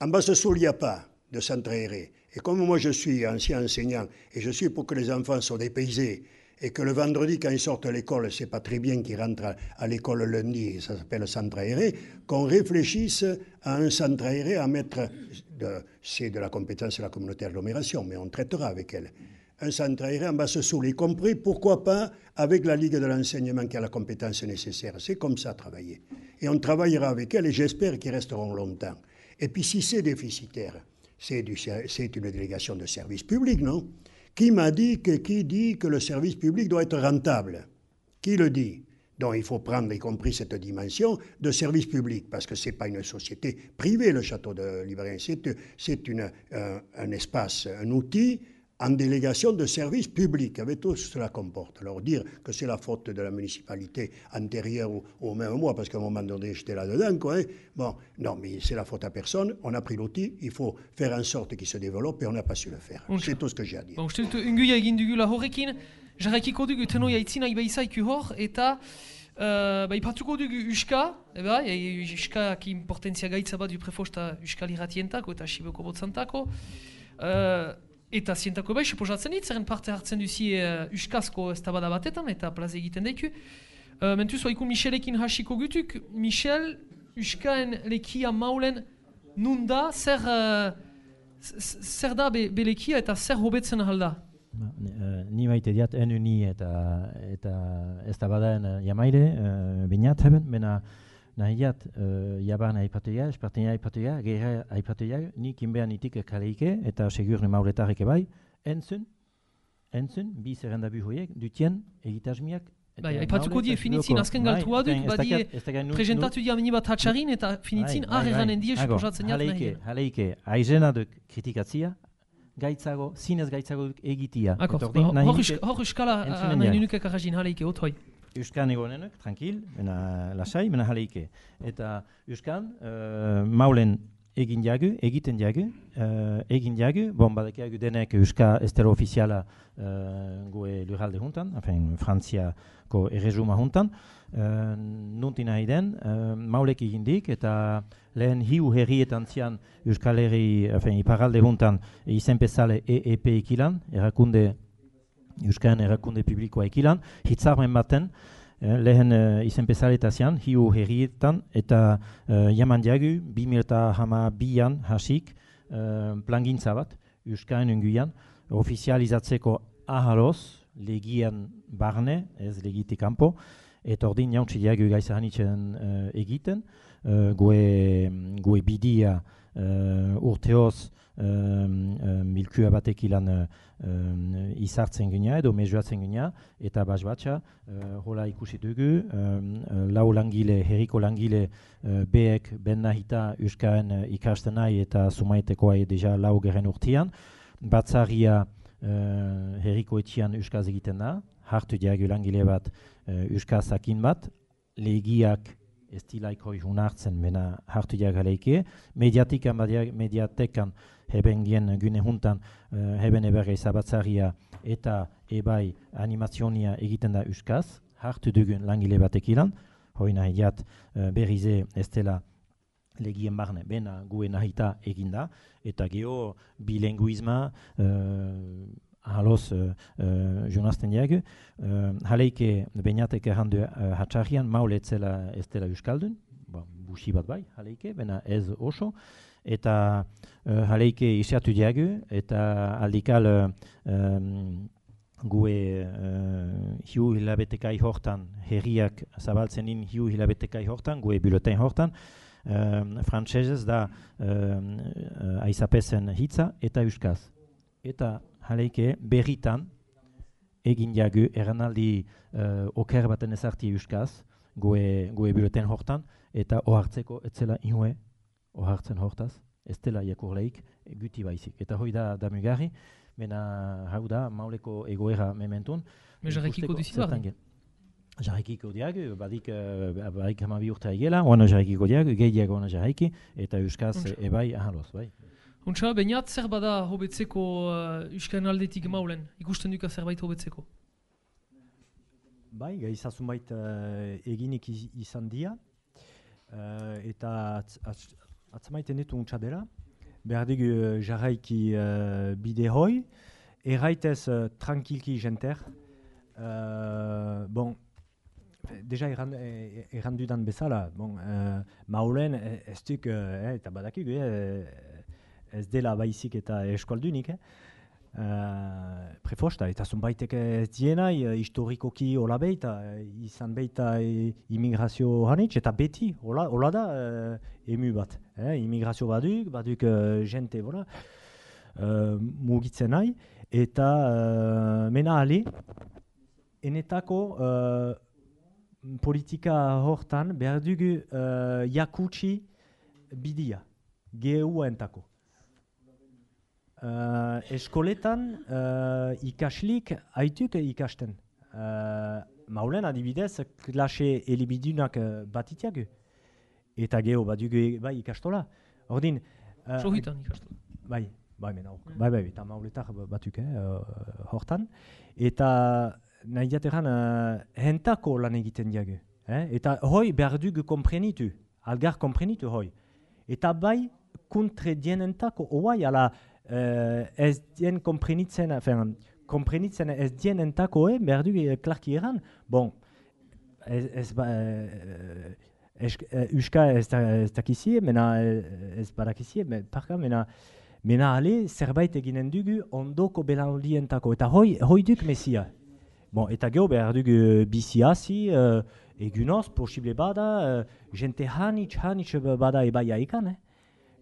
En Basse-Soule, il n'y a pas de centre aéré. Et comme moi, je suis ancien enseignant et je suis pour que les enfants soient dépaysés et que le vendredi, quand ils sortent de l'école, c'est pas très bien qu'ils rentrent à, l'école le lundi, ça s'appelle centre aéré, qu'on réfléchisse à un centre aéré à mettre, c'est de la compétence de la communauté agglomération, mais on traitera avec elle. Un centre aéré en Basse-Soule, y compris, pourquoi pas, avec la Ligue de l'enseignement qui a la compétence nécessaire. C'est comme ça, travailler. Et on travaillera avec elle et j'espère qu'ils resteront longtemps. Et puis si c'est déficitaire, c'est une délégation de service public, non? Qui m'a dit que qui dit que le service public doit être rentable? Qui le dit? Donc il faut prendre, y compris cette dimension, de service public, parce que ce n'est pas une société privée, le château de Libérien, c'est euh, un espace, un outil en délégation de service public, avec tout ce que cela comporte. Alors dire que c'est la faute de la municipalité antérieure ou, ou même moi, parce qu'à un moment donné j'étais là-dedans, quoi. hein. Bon, non, mais c'est la faute à personne. On a pris l'outil, il faut faire en sorte qu'il se développe et on n'a pas su le faire. C'est tout ce que j'ai à dire. Ba, uste dut unguia egin dugula horrekin, jarrakiko dugu tenoia itzina ibaizaiku hor, eta uh, ba, ipatuko dugu uska, eba, e, uska ki importantzia gaitza bat du prefosta uskal irratientako eta siboko botzantako. Uh, eta zientako bai, suposatzen dit, zerren parte hartzen duzi uh, uskazko ez tabada batetan, eta plaze egiten daiku. Uh, mentuz, oaiku Michelekin hasiko gutuk, Michel, uskaen lekia maulen nunda, zer, uh, zer da be, belekia eta zer hobetzen halda? Ba, ni- eh, ni maite diat enu ni eta eta ez da badaen uh, jamaire uh, binat heben, bena nahiat uh, jaban aipatea, espartenia aipatea, gera aipatea, ni kinbean itik kaleike eta segurne mauretarek bai, entzun, entzun, bi zerrendabu hoiek, dutien egitasmiak Bai, aipatuko die finitzin azken Bai, galtua duk, ez badie Presentatu dia mini bat hatxarin eta finitzin Bai, bai, arreganen bai. die Hago, suposatzen jat nahi. haleike, aizena duk kritikatzia, gaitzago, zinez gaitzago duk egitia. Akor, Eta ordin, nahi hor nuke- eusk- hor euskala entzunen nahi ja. nuke karajin haleike, otoi. Euskan egonenek, tranquil, mena lasai, mena jaleike. Eta Euskan, uh, maulen egin jagu, egiten jagu, uh, egin jagu, bon, badekiagu denek Euska estero ofiziala uh, goe lurralde juntan, enfin, Frantziako errezuma juntan, uh, nuntin nahi den, uh, maulek egindik, eta lehen hiu herrietan zian Euskal Herri, enfin, iparalde juntan, izen pezale EEP ikilan, erakunde Euskaren erakunde publikoa ekilan, hitzarmen baten, eh, lehen uh, izen bezaleta zian, hiu herrietan, eta uh, jaman diagu, 2000 bian hasik, uh, plangintza bat, Euskaren unguian, ofizializatzeko ahaloz, legian barne, ez legitik kanpo, eta ordin jauntzi diagu gaizahanitzen uh, egiten, uh, goe, goe bidia uh, urteoz, milkua batek ilan um, izartzen gina edo mezuatzen gina, eta bas batxa, uh, hola ikusi dugu, lau langile, herriko langile uh, beek ben nahita uskaen uh, ikasten nahi eta sumaitekoa deja lau geren urtian, batzaria herriko etxian uskaz egiten da, hartu diagu langile bat uh, uskaz akin bat, legiak ez dilaiko hartzen mena hartu diagu leike, mediatikan, mediatekan heben gien gune juntan uh, heben ebergei zabatzaria eta ebai animazionia egiten da uskaz, hartu dugun langile batek ilan, hoi nahi jat uh, berrize ez dela legien barne, bena gue nahita eginda, eta geho bilinguizma uh, haloz uh, uh, jonazten diagu, uh, haleike bainatek errandu uh, hatxarrian, maule ez dela euskaldun, ba, busi bat bai, haleike, bena ez oso, eta uh, jaleike isiatu diagu, eta aldikal um, gue uh, hiu hilabetekai hortan, herriak zabaltzen in hiu hilabetekai hortan, gue bilotein hortan, um, frantsesez da um, aizapezen hitza eta euskaz. Eta jaleike berritan egin diagu erranaldi uh, oker baten ezarti euskaz, gue, gue bilotein hortan, eta ohartzeko etzela inue ohartzen hortaz, ez dela jakurleik, guti baizik. Eta hoi da damugarri, mena hau da, mauleko egoera mementun. Me jarrekiko dizi barri? Jarrekiko diag, badik, uh, badik hamabi urte egela, oana jarrekiko diag, gehiago oana jarreki, eta euskaz ebai ahaloz, bai. Untsa, bainat zer bada hobetzeko uh, euskaren aldetik maulen, ikusten duka zerbait hobetzeko? Bai, gaizasun bait uh, eginik izan dia, uh, eta atzamaiten ditu untsa dela, behar dugu uh, jarraiki uh, bide hoi, erraitez uh, tranquilki jenter. Uh, bon, deja errandu dan bezala, bon, uh, maulen ez duk, uh, eta badakik, ez dela baizik eta eskualdunik, eh? Uh, prefosta, eta zunbaitek ez dienai, historikoki hola beita, izan beita e, imigrazio hanitz, eta beti, hola, hola da uh, emu bat. Eh? Imigrazio baduk, baduk uh, jente, bora, uh, mugitzen nahi, eta uh, mena ali, enetako uh, politika hortan behar dugu uh, jakutsi bidia, gehu entako. Uh, eskoletan uh, ikaslik haituk ikasten. Uh, maulen adibidez, klase elibidunak uh, batitiagu. Eta geho bat dugu bai ikastola. Ordin... Uh, Sohitan ikastola. Bai, bai, mena, mm. bai, bai, eta mauletak batuk, eh, uh, hortan. Eta nahi jateran, uh, hentako lan egiten diagu. Eh? Eta hoi behar dugu komprenitu, algar komprenitu hoi. Eta bai, kontre dienentako, oai ala, uh, ez dien komprenitzen, enfin, komprenitzen ez dien entako, eh, behar du klarki eran, bon, ez, ez ba, uh, es, uh, uska ez, da, ez dakizie, mena ez badakizie, me, parka, mena, mena ale zerbait eginen dugu ondoko belaundientako, eta hoi, hoi duk mesia. Bon, eta geho behar dugu biziazi, uh, egunoz, posible bada, uh, jente hanitz, hanitz bada ebaia ikan, eh?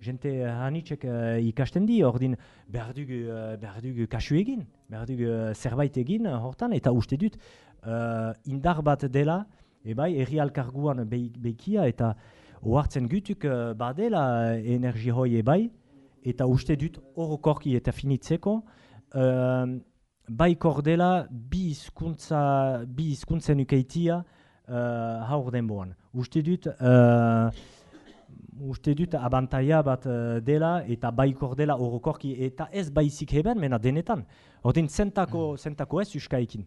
jente hanitzek uh, ikasten di, ordin behar dugu, uh, behar dugu kasu egin, behar dugu zerbait egin hortan, eta uste dut uh, indar bat dela, ebai, erri alkarguan behikia, eta ohartzen gutuk uh, badela energi hoi ebai, eta uste dut orokorki eta finitzeko, uh, bai kordela bi hizkuntza bi hizkuntzen ukeitia uh, haur denboan. Uste dut uh, uste dut abantaia bat dela eta baikor dela orokorki eta ez baizik heben mena denetan. Ordin zentako, zentako ez uskaikin.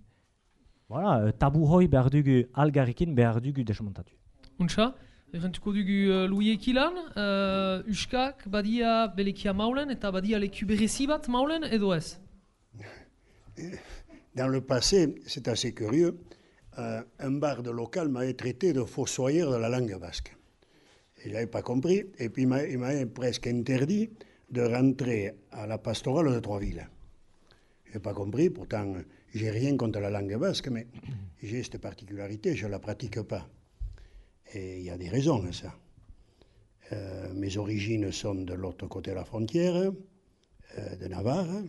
Voilà, tabu hoi behar dugu algarrikin behar dugu desmontatu. Untsa, errentuko dugu uh, Louis Ekilan, uh, uskak badia belekia maulen eta badia leku berezi bat maulen edo ez? Dans le passé, c'est assez curieux, euh, un barde local m'avait traité de fossoyeur de la langue basque. Il n'avait pas compris, et puis il m'a- il m'avait presque interdit de rentrer à la pastorale de Trois-Villes. Je n'ai pas compris, pourtant j'ai rien contre la langue basque, mais j'ai cette particularité, je ne la pratique pas. Et il y a des raisons à ça. Euh, mes origines sont de l'autre côté de la frontière, euh, de Navarre,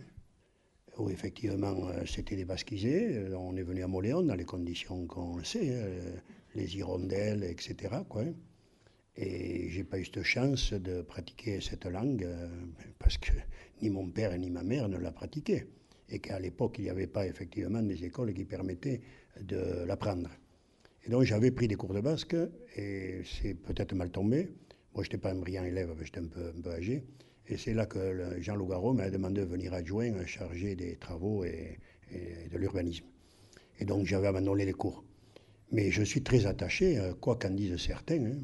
où effectivement euh, c'était des basquisés. On est venu à Moléon dans les conditions qu'on le sait, hein, les hirondelles, etc. Quoi. Et j'ai pas eu cette chance de pratiquer cette langue parce que ni mon père ni ma mère ne la pratiquaient. Et qu'à l'époque, il n'y avait pas effectivement des écoles qui permettaient de l'apprendre. Et donc j'avais pris des cours de basque et c'est peut-être mal tombé. Moi, je n'étais pas un brillant élève, j'étais un peu, un peu âgé. Et c'est là que le- Jean Lougaro m'a demandé de venir adjoint chargé des travaux et, de l'urbanisme. Et donc j'avais abandonné les cours. Mais je suis très attaché, euh, quoi qu'en disent certains, hein,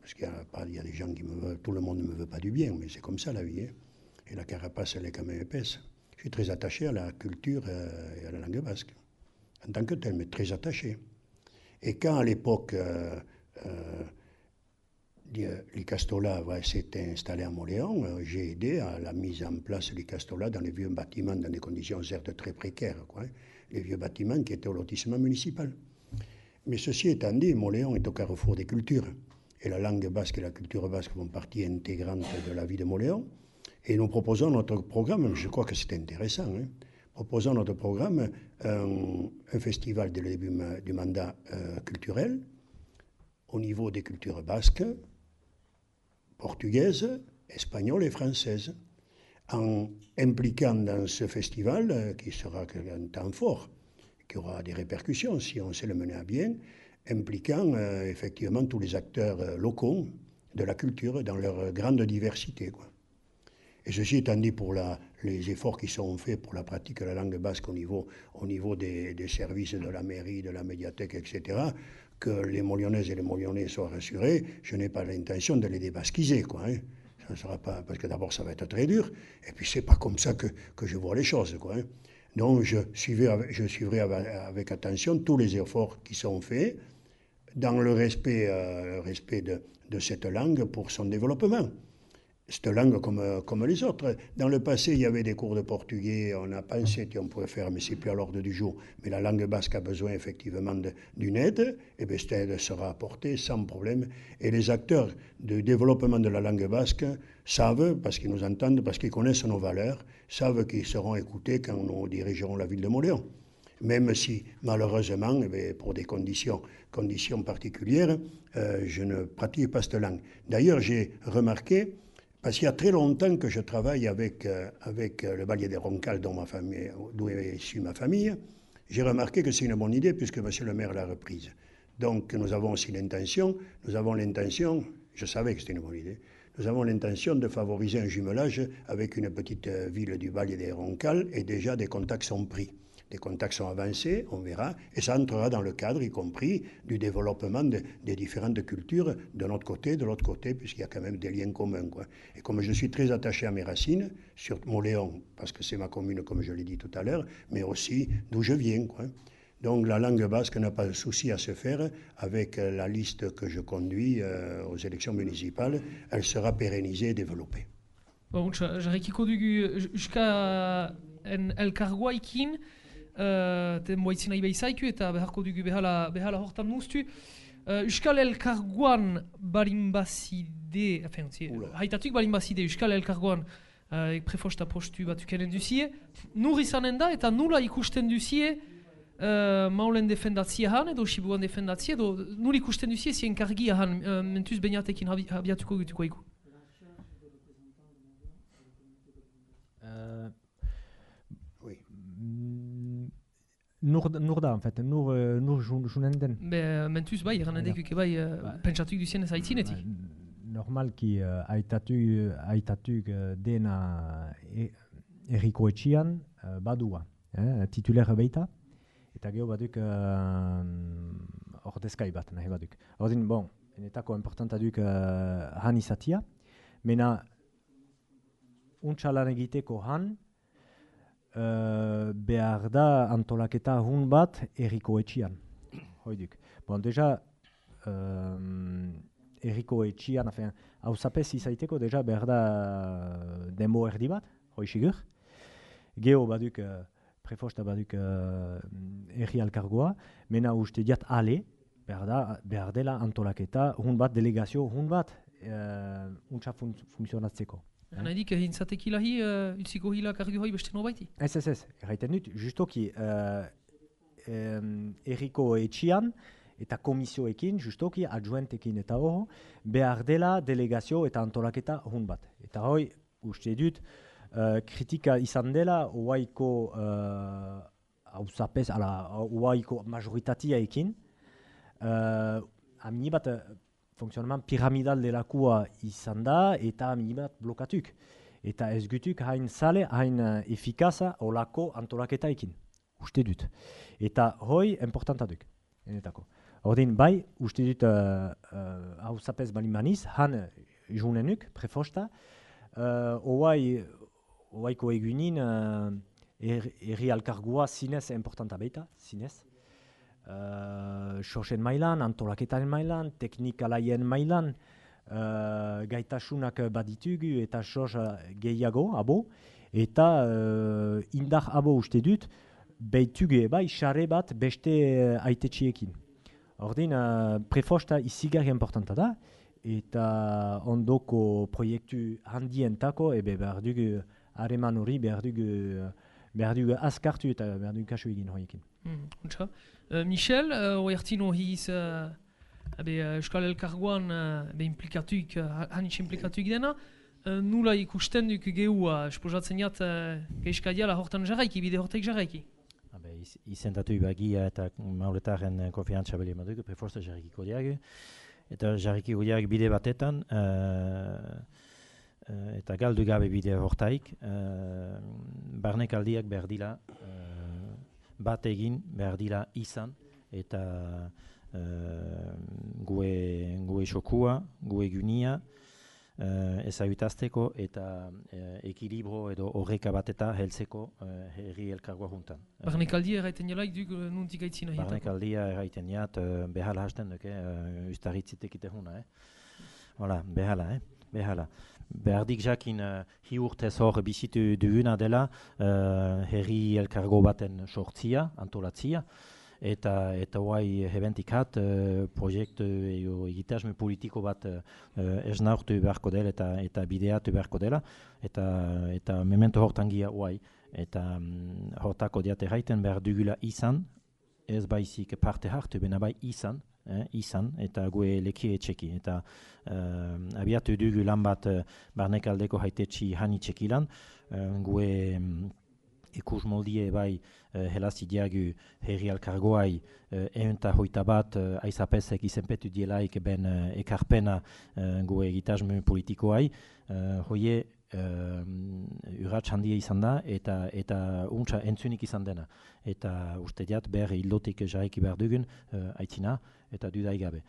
parce qu'il y a des gens qui me veulent, tout le monde ne me veut pas du bien, mais c'est comme ça la vie. hein. Et la carapace, elle est quand même épaisse. Je suis très attaché à la culture euh, et à la langue basque, en tant que tel, mais très attaché. Et quand à l'époque, euh, euh, Li- l'Icastola va- s'est installé à Moléon, euh, j'ai aidé à la mise en place de l'Icastola dans les vieux bâtiments, dans des conditions certes très précaires, hein, les vieux bâtiments qui étaient au lotissement municipal. Mais ceci étant dit, Moléon est au carrefour des cultures. Et la langue basque et la culture basque font partie intégrante de la vie de Moléon. Et nous proposons notre programme, je crois que c'est intéressant, hein, proposons notre programme, un, un festival le début du mandat euh, culturel, au niveau des cultures basques, portugaises, espagnoles et françaises, en impliquant dans ce festival, euh, qui sera un temps fort, qui aura des répercussions si on sait le mener à bien, impliquant euh, effectivement tous les acteurs euh, locaux de la culture dans leur euh, grande diversité. Et ceci étant dit pour les efforts qui sont faits pour la pratique de la langue basque au niveau, au niveau des, services de la mairie, de la médiathèque, etc., que les Molyonnaises et les Molyonnais soient rassurés, je n'ai pas l'intention de les débasquiser, quoi. hein. Ça sera pas, parce que d'abord ça va être très dur, et puis c'est pas comme ça que, je vois les choses, quoi. hein. Donc je suivrai, avec, attention tous les efforts qui sont faits dans le respect, euh, de cette langue pour son développement cette langue comme, comme les autres. Dans le passé, il y avait des cours de portugais, on a pensé qu'on pouvait faire, mais c'est plus à l'ordre du jour. Mais la langue basque a besoin effectivement d'une aide, et bien cette aide sera apportée sans problème. Et les acteurs du développement de la langue basque savent, parce qu'ils nous entendent, parce qu'ils connaissent nos valeurs, savent qu'ils seront écoutés quand nous dirigerons la ville de Moléon. Même si, malheureusement, eh pour des conditions, conditions particulières, euh, je ne pratique pas cette langue. D'ailleurs, j'ai remarqué, parce qu'il y a très longtemps que je travaille avec, euh, avec euh, le Valier des Roncalles, dont ma famille, d'où est issue ma famille, j'ai remarqué que c'est une bonne idée puisque Monsieur le maire l'a reprise. Donc nous avons aussi l'intention, nous avons l'intention, je savais que c'était une bonne idée, nous avons l'intention de favoriser un jumelage avec une petite euh, ville du Valier des Roncalles et déjà des contacts sont pris. Les contacts sont avancés, on verra, et ça entrera dans le cadre, y compris du développement de- des différentes cultures de notre côté, de l'autre côté, puisqu'il y a quand même des liens communs. Quoi. Et comme je suis très attaché à mes racines, sur Moléon, parce que c'est ma commune, comme je l'ai dit tout à l'heure, mais aussi d'où je viens. Quoi. Donc la langue basque n'a pas de souci à se faire avec euh, la liste que je conduis euh, aux élections municipales. Elle sera pérennisée et développée. Bon, ja- jarraikiko dugu uh, Euska en elkargoaikin, uh, ten moitzina ibai zaitu eta beharko dugu behala, behala hortan muztu. Uh, Euskal elkargoan balimbazide, enfin, zi, Oula. haitatuk balimbazide Euskal elkargoan uh, prefosta postu batukenen duzie, nur izanen da eta nula ikusten duzie uh, maulen defendatzia han edo sibuan defendatzia edo nul ikusten duzie zien kargia han uh, mentuz bainatekin habi- habiatuko gutuko iku. Euh, Oui. mm, nur, nur da, en fait, nur, uh, nur junen den. Be, mentuz bai, eran edekuk bai, uh, pentsatuk duzien ez aitzinetik. Normalki uh, aitatu, aitatuk uh, dena e, erriko etxian uh, badua, eh, tituler beita, eta geho baduk uh, ordezkai bat, nahi baduk. Ordin, bon, enetako importanta duk uh, han izatia, mena untxalan egiteko han, uh, behar da antolaketa hun bat erriko etxian. Hoiduk. Bon, deja, um, erriko etxian, afen, hau zapez izaiteko, deja behar da demo erdi bat, hoi sigur. Geo baduk, uh, prefosta baduk uh, erri alkargoa, mena uste diat ale, behar, da, behar dela antolaketa hun bat, delegazio hun bat, uh, untsa fun funtzionatzeko. Eh? Nahi dik, egin zatekila hi, uh, utziko hila kargu hoi beste nobaiti? Ez, ez, ez, erraiten dut, justoki uh, um, erriko etxian, eta komisioekin, justoki, adjuentekin eta hor, behar dela delegazio eta antolaketa hun bat. Eta hoi, uste dut, uh, kritika izan dela, oaiko, hau uh, ala, oaiko majoritatia ekin, uh, amini bat, funksionaman piramidal delakua izan da eta bat blokatuk. Eta ez gutuk hain sale, hain uh, efikaza olako antolaketa ekin. Uste dut. Eta hoi importanta duk. Enetako. Ordin bai, uste dut uh, uh, hau zapez bali maniz, han junenuk, prefosta, uh, oai, oaiko egunin uh, er, erri alkargua zinez importanta baita, zinez uh, mailan, antolaketaren mailan, teknikalaien mailan, uh, gaitasunak baditugu eta sos gehiago, abo, eta uh, indar abo uste dut, behitugu bai xare bat beste aitetxiekin. Ordin, uh, prefosta izigarri importanta da, eta ondoko proiektu handientako, ebe behar dugu hareman hori, behar dugu, behar dugu azkartu eta behar dugu kasu egin horiekin. Mm, uh, Michel, uh, oertino hiz uh, abe, uh, Euskal Elkargoan uh, be implikatuik, uh, hanitz implikatuik dena, uh, nula ikusten duk gehu, uh, esposatzen jat, uh, diala hortan jarraiki, bide hortaik jarraiki. Abe, iz, izentatu ibagia eta mauletaren konfiantza bali emaduk, preforza jarraikiko diagu. Eta jarraikiko diagu bide batetan, uh, uh, eta galdu gabe bide hortaik, uh, barnek aldiak behar dila, bat egin behar dira izan eta uh, gue, gue xokua, gue gunia uh, ezagutazteko eta uh, ekilibro edo horreka bat eta heltzeko uh, herri elkargoa juntan. Barnek aldia erraiten jalaik duk nuntik aitzina hietako? Barnek aldia erraiten jat, uh, behala hasten duke, uh, ustaritzitek itehuna, eh? Voilà, behala, eh? Behala berdik jakin uh, hi urtez hor bizitu duguna dela uh, herri elkargo baten sortzia, antolatzia, eta eta guai hebentik hat uh, proiektu eo egitasme politiko bat uh, esnaurtu beharko dela eta eta bideatu beharko dela, eta eta memento hortangia guai, eta um, hortako diate haiten behar dugula izan, ez baizik parte hartu, bena bai izan, eh, izan, eta gue leki etxeki. Eta uh, abiatu dugu lan bat uh, barnek aldeko haitetxi hani txekilan, uh, gue um, ikus moldie bai uh, helazi diagu herri alkargoai uh, eunta hoita bat uh, aizapesek izenpetu dielaik ben uh, ekarpena uh, gue egitasme politikoai. Uh, hoie uh, urratx handia izan da eta eta untsa entzunik izan dena. Eta uste diat behar hildotik jarraiki behar dugun uh, aitzina eta dudai gabe.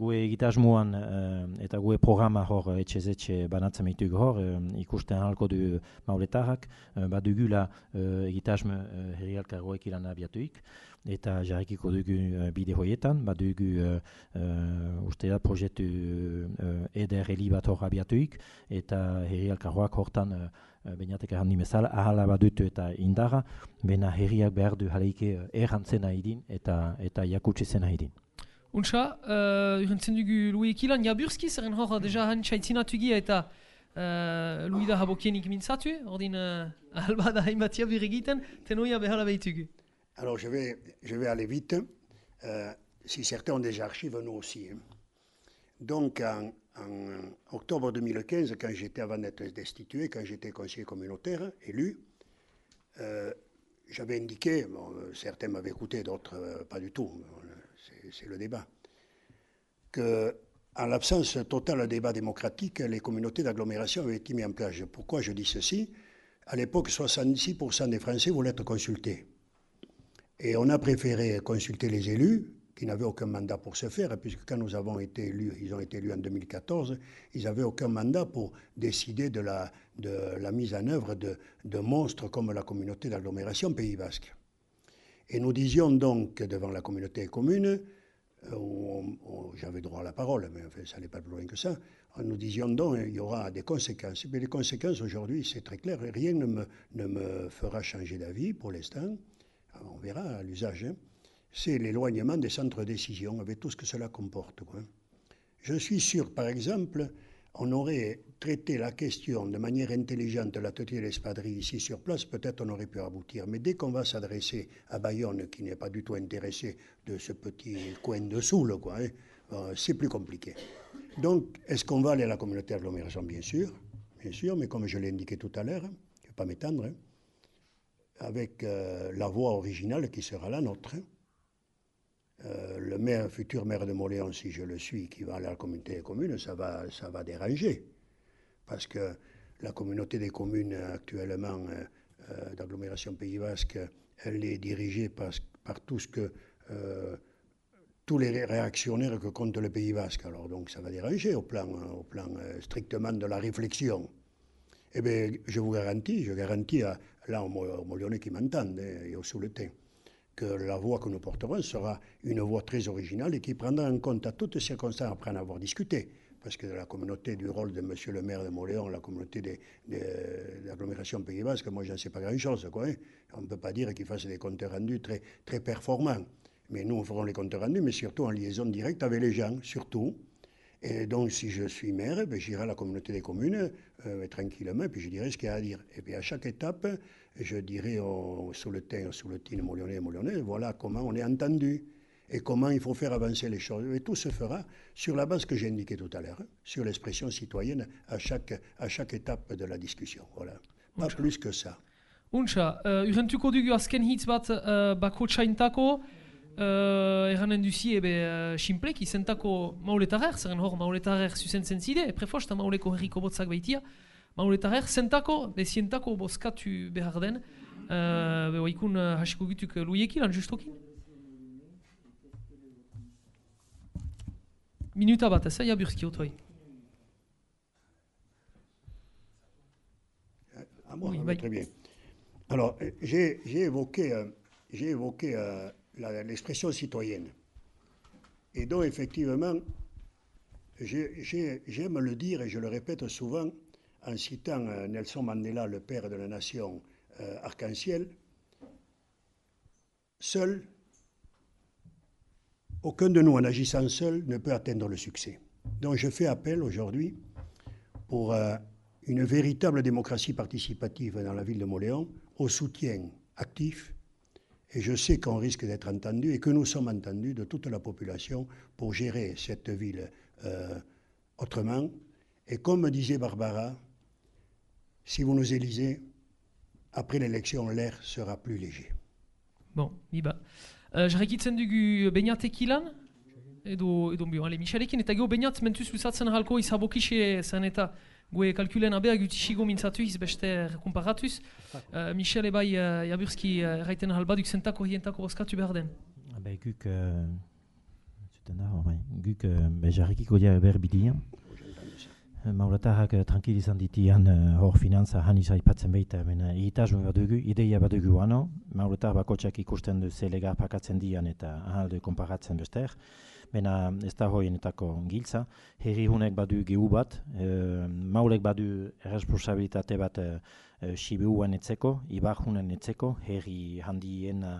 Gue egitasmoan uh, eta gue programa hor etxe banatzen meituk hor, uh, ikusten halko du mauletarrak, uh, badugula uh, egitasme uh, herrialkargoek ilan abiatuik, eta jarrikiko dugu uh, bide hoietan, badugu uh, uh, uste da proiektu uh, eder heli bat hor abiatuik, eta herrialkargoak hortan uh, Beinatek errandi mezala, ahala badutu eta indara, bena herriak behar du jaleike errantzena idin eta, eta jakutsizena idin. Untsa, uh, urrentzen dugu Louis Kilan, jaburski, zerren hor, deja han txaitzinatu gia eta uh, Louis da habokienik mintzatu, ordin uh, alba da hainbatia birregiten, tenoia behala behitugu. Alors je vais, aller vite, euh, si certains ont des archives, nous aussi. Hein. Donc en, octobre 2015, quand j'étais avant d'être destitué, quand j'étais conseiller communautaire, élu, euh, j'avais indiqué, certains m'avaient écouté, d'autres pas du tout, c'est le débat, que en l'absence totale de débat démocratique, les communautés d'agglomération avaient été mises en place. Pourquoi je dis ceci? À l'époque, 66% des Français voulaient être consultés. Et on a préféré consulter les élus, qui n'avaient aucun mandat pour ce faire, puisque quand nous avons été élus, ils ont été élus en 2014, ils n'avaient aucun mandat pour décider de la, de la mise en œuvre de, de monstres comme la communauté d'agglomération Pays Basque. Et nous disions donc devant la communauté commune, euh, j'avais droit à la parole, mais enfin, ça n'est pas plus loin que ça. Nous disions donc il y aura des conséquences. Mais les conséquences aujourd'hui, c'est très clair, rien ne me, ne me fera changer d'avis pour l'instant. On verra à l'usage. Hein. C'est l'éloignement des centres de décision avec tout ce que cela comporte. Je suis sûr, par exemple, on aurait traité la question de manière intelligente de la tête de l'espadrille ici sur place, peut-être on aurait pu aboutir. Mais dès qu'on va s'adresser à Bayonne, qui n'est pas du tout intéressé de ce petit coin de Soule, hein, euh, c'est plus compliqué. Donc, est-ce qu'on va aller à la communauté d'agglomération Bien sûr, bien sûr, mais comme je l'ai indiqué tout à l'heure, je ne vais pas m'étendre, hein, avec euh, la voix originale qui sera la nôtre. Euh, le futur maire de Moléon, si je le suis, qui va aller à la communauté des communes, ça va, déranger. Parce que la communauté des communes actuellement euh, d'agglomération Pays Basque, elle est dirigée par, tous les réactionnaires que compte le Pays Basque. Alors donc ça va déranger au plan, au plan strictement de la réflexion. Eh bien, je vous garantis, je garantis à, là aux Moléonais qui m'entendent hein, et aux Souletins, que la voix que nous porterons sera une voix très originale et qui prendra en compte à toutes circonstances après en avoir discuté. Parce que la communauté du rôle de monsieur le maire de Moléon, la communauté de, l'agglomération Pays Basque, moi, j'en sais pas grand-chose. Hein. On ne peut pas dire qu'il fasse des comptes rendus très, très performants. Mais nous, on ferons les comptes rendus, mais surtout en liaison directe avec les gens, surtout. Et donc, si je suis maire, ben, j'irai à la communauté des communes euh, tranquillement, et puis je dirai ce qu'il y a à dire. Et puis à chaque étape, je dirai au, sous le teint, sous le teint, Molyonnais, Molyonnais, voilà comment on est entendu et comment il faut faire avancer les choses. Et tout se fera sur la base que j'ai indiquée tout à l'heure, hein, sur l'expression citoyenne à chaque, à chaque étape de la discussion. Voilà. Pas plus que ça. Uncha, uh, urentuko dugu azken hitz bat uh, uh, erranen duzi ebe uh, simpleki zentako mauletarer, zeren hor mauletarer zuzentzen zide, prefosta mauleko herriko botzak baitia, mauletarer zentako, bozkatu behar den, uh, uh, hasiko gituk luieki lan justokin? Minuta bat, ez, ja burski otoi. Moi, oui, très bien. Alors, j'ai évoqué, euh, évoqué euh, l'expression citoyenne. Et donc, effectivement, j'aime le dire et je le répète souvent en citant euh, Nelson Mandela, le père de la nation euh, arc-en-ciel, seul, aucun de nous en agissant seul ne peut atteindre le succès. Donc je fais appel aujourd'hui pour euh, une véritable démocratie participative dans la ville de Moléon au soutien actif et je sais qu'on risque d'être entendu et que nous sommes entendus de toute la population pour gérer cette ville euh, autrement. Et comme disait Barbara, si vous nous élisez, après l'élection, l'air sera plus léger. Bon, iba. Uh, Jarrekitzen dugu beñatekilan, edo, edo bio, ale, Michelekin, eta geho beñat mentuz usatzen halko izabokixe zen eta gue kalkulen abea gutixigo mintzatuiz beste komparatuz. Uh, Michel ebai uh, jaburski uh, erraiten halbaduk zentako hientako oskatu behar den. Abe, guk, uh, zuten da, bai, guk uh, bejarrikiko dia behar bidian. Mauratarrak uh, tranquil izan ditian uh, hor finantza han izaipatzen baita, mena egitasmo bat dugu, ideia bat dugu ano, Mauratar bakotxak ikusten du zelegar pakatzen dian eta ahalde konparatzen bester. Bena ez da hoienetako giltza, herri hunek badu gehu bat, e, maulek badu erresponsabilitate bat e, e, sibiuan etzeko, ibar hunen etzeko, herri handien e,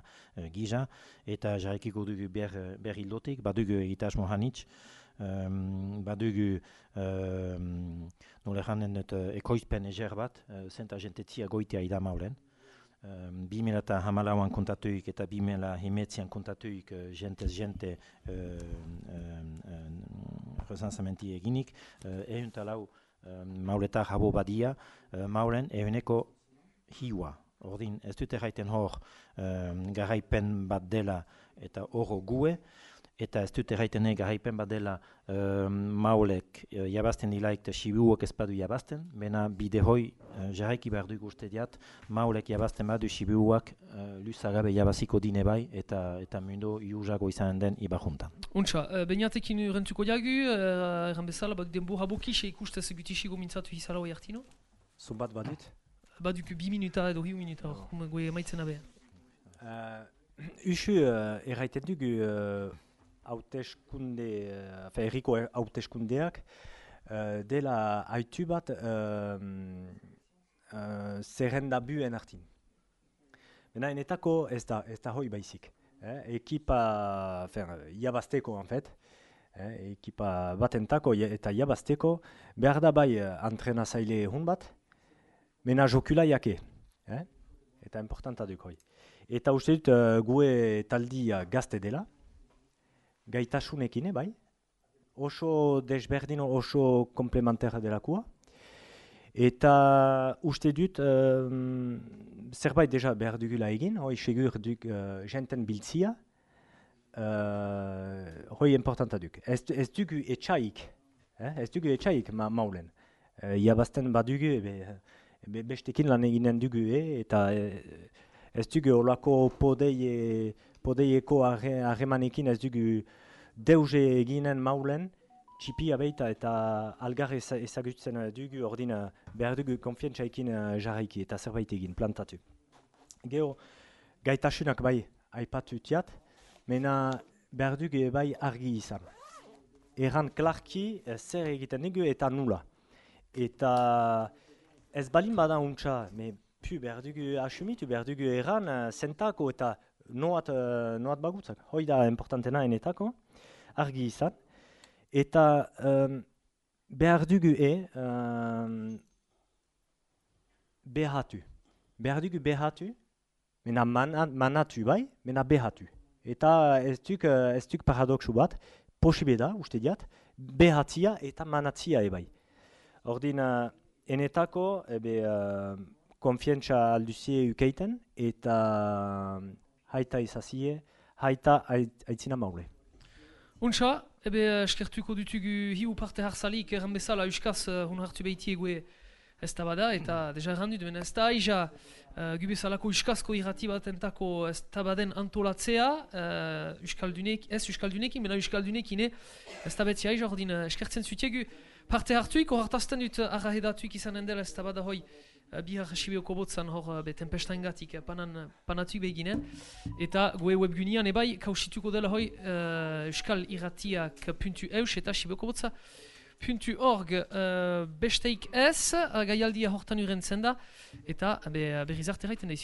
giza, eta jarrekiko dugu ber, ber hildotik, badugu egitasmo hanitz, um, badugu um, nole janen ekoizpen ezer bat, uh, zenta jentetzia goitea ida maulen, um, bi mila eta hamalauan kontatuik eta bi mila himetzian kontatuik uh, jentez jente uh, uh, eginik, uh, ehun talau uh, mauleta jabo badia, uh, maulen ehuneko hiua. Ordin, ez dute gaiten hor um, garaipen bat dela eta horro gue, eta ez dute gaiten garaipen bat dela um, maulek uh, jabazten dilaik eta sibuak ez badu jabazten, bena bide hoi uh, jarraiki behar dugu uste diat, maulek jabazten badu sibuak uh, luzagabe jabaziko dine bai eta eta mundu iuzago izan den ibajuntan. Untsa, uh, bainatekin rentuko jagu, uh, erran bezala, bak denbo haboki, se ikustez gutixigo mintzatu izala hoi hartino? Zumbat badut? Baduko bi minuta edo hiu minuta, oh. goe maitzen abe. Uh, usu uh, erraiten dugu uh, hauteskunde, erriko hauteskundeak, uh, dela haitu bat uh, uh, zerrenda buen hartin. Bena enetako ez da, ez da hoi baizik. Eh? Ekipa, fer, jabazteko, en fet, eh? ekipa batentako eta jabazteko, behar da bai uh, antrena zaile hun bat, mena jokula jake. Eh? Eta importanta duk hoi. Eta uste dut uh, gue taldia gazte dela, gaitasunekin, bai? Oso desberdino, oso komplementera delakua. Eta uste dut um, zerbait deja behar dugula egin, hoi segur duk uh, jenten biltzia, uh, hoi importanta duk. Ez, ez dugu etxaik, eh? ez dugu etxaik ma maulen. Uh, Iabazten badugu, ebe, be, bestekin lan eginen dugu, eh? eta eh, ez dugu olako podeie, podeieko harremanekin ez dugu deuze eginen maulen, txipi abeita eta algar ezagutzen dugu ordina behar dugu konfientza ekin uh, jarraiki eta zerbait egin plantatu. Geo, gaitasunak bai aipatu tiat, mena behar dugu bai argi izan. Erran klarki zer egiten dugu eta nula. Eta ez balin bada untsa, me pu behar dugu asumitu, behar dugu erran uh, zentako eta noat, uh, noat bagutzak. Hoi da importantena enetako, argi izan. Eta um, behar dugu e um, behatu. Behar dugu behatu, mena manatu bai, mena behatu. Eta ez duk, uh, ez duk paradoxu bat, posibe da, uste diat, behatzia eta manatzia ebai. Ordin, uh, enetako ebe uh, konfientza alduzie ukeiten eta uh, haita izazie, haita aitzina maule. Untsa, ebe eskertuko dutugu hiu parte harzalik erran bezala euskaz uh, hun hartu behiti egue ez da bada eta mm. deja errandu duen ez da aija uh, gubezalako euskazko irrati bat entako ez da baden antolatzea uh, euskaldunek, ez euskaldunekin, mena euskaldunekin ez da beti aija ordin uh, eskertzen zutiegu parte hartuik, hor hartazten dut arrahedatuik izanen dela ez tabada hoi bihar sibioko botzan hor be tempesta panan, panatuik beginen. Eta goe webgunian ebai kausituko dela hoi uh, euskal irratiak puntu eus eta sibioko botza puntu org uh, besteik ez uh, gaialdia hortan uren zenda eta be, berrizarte raiten da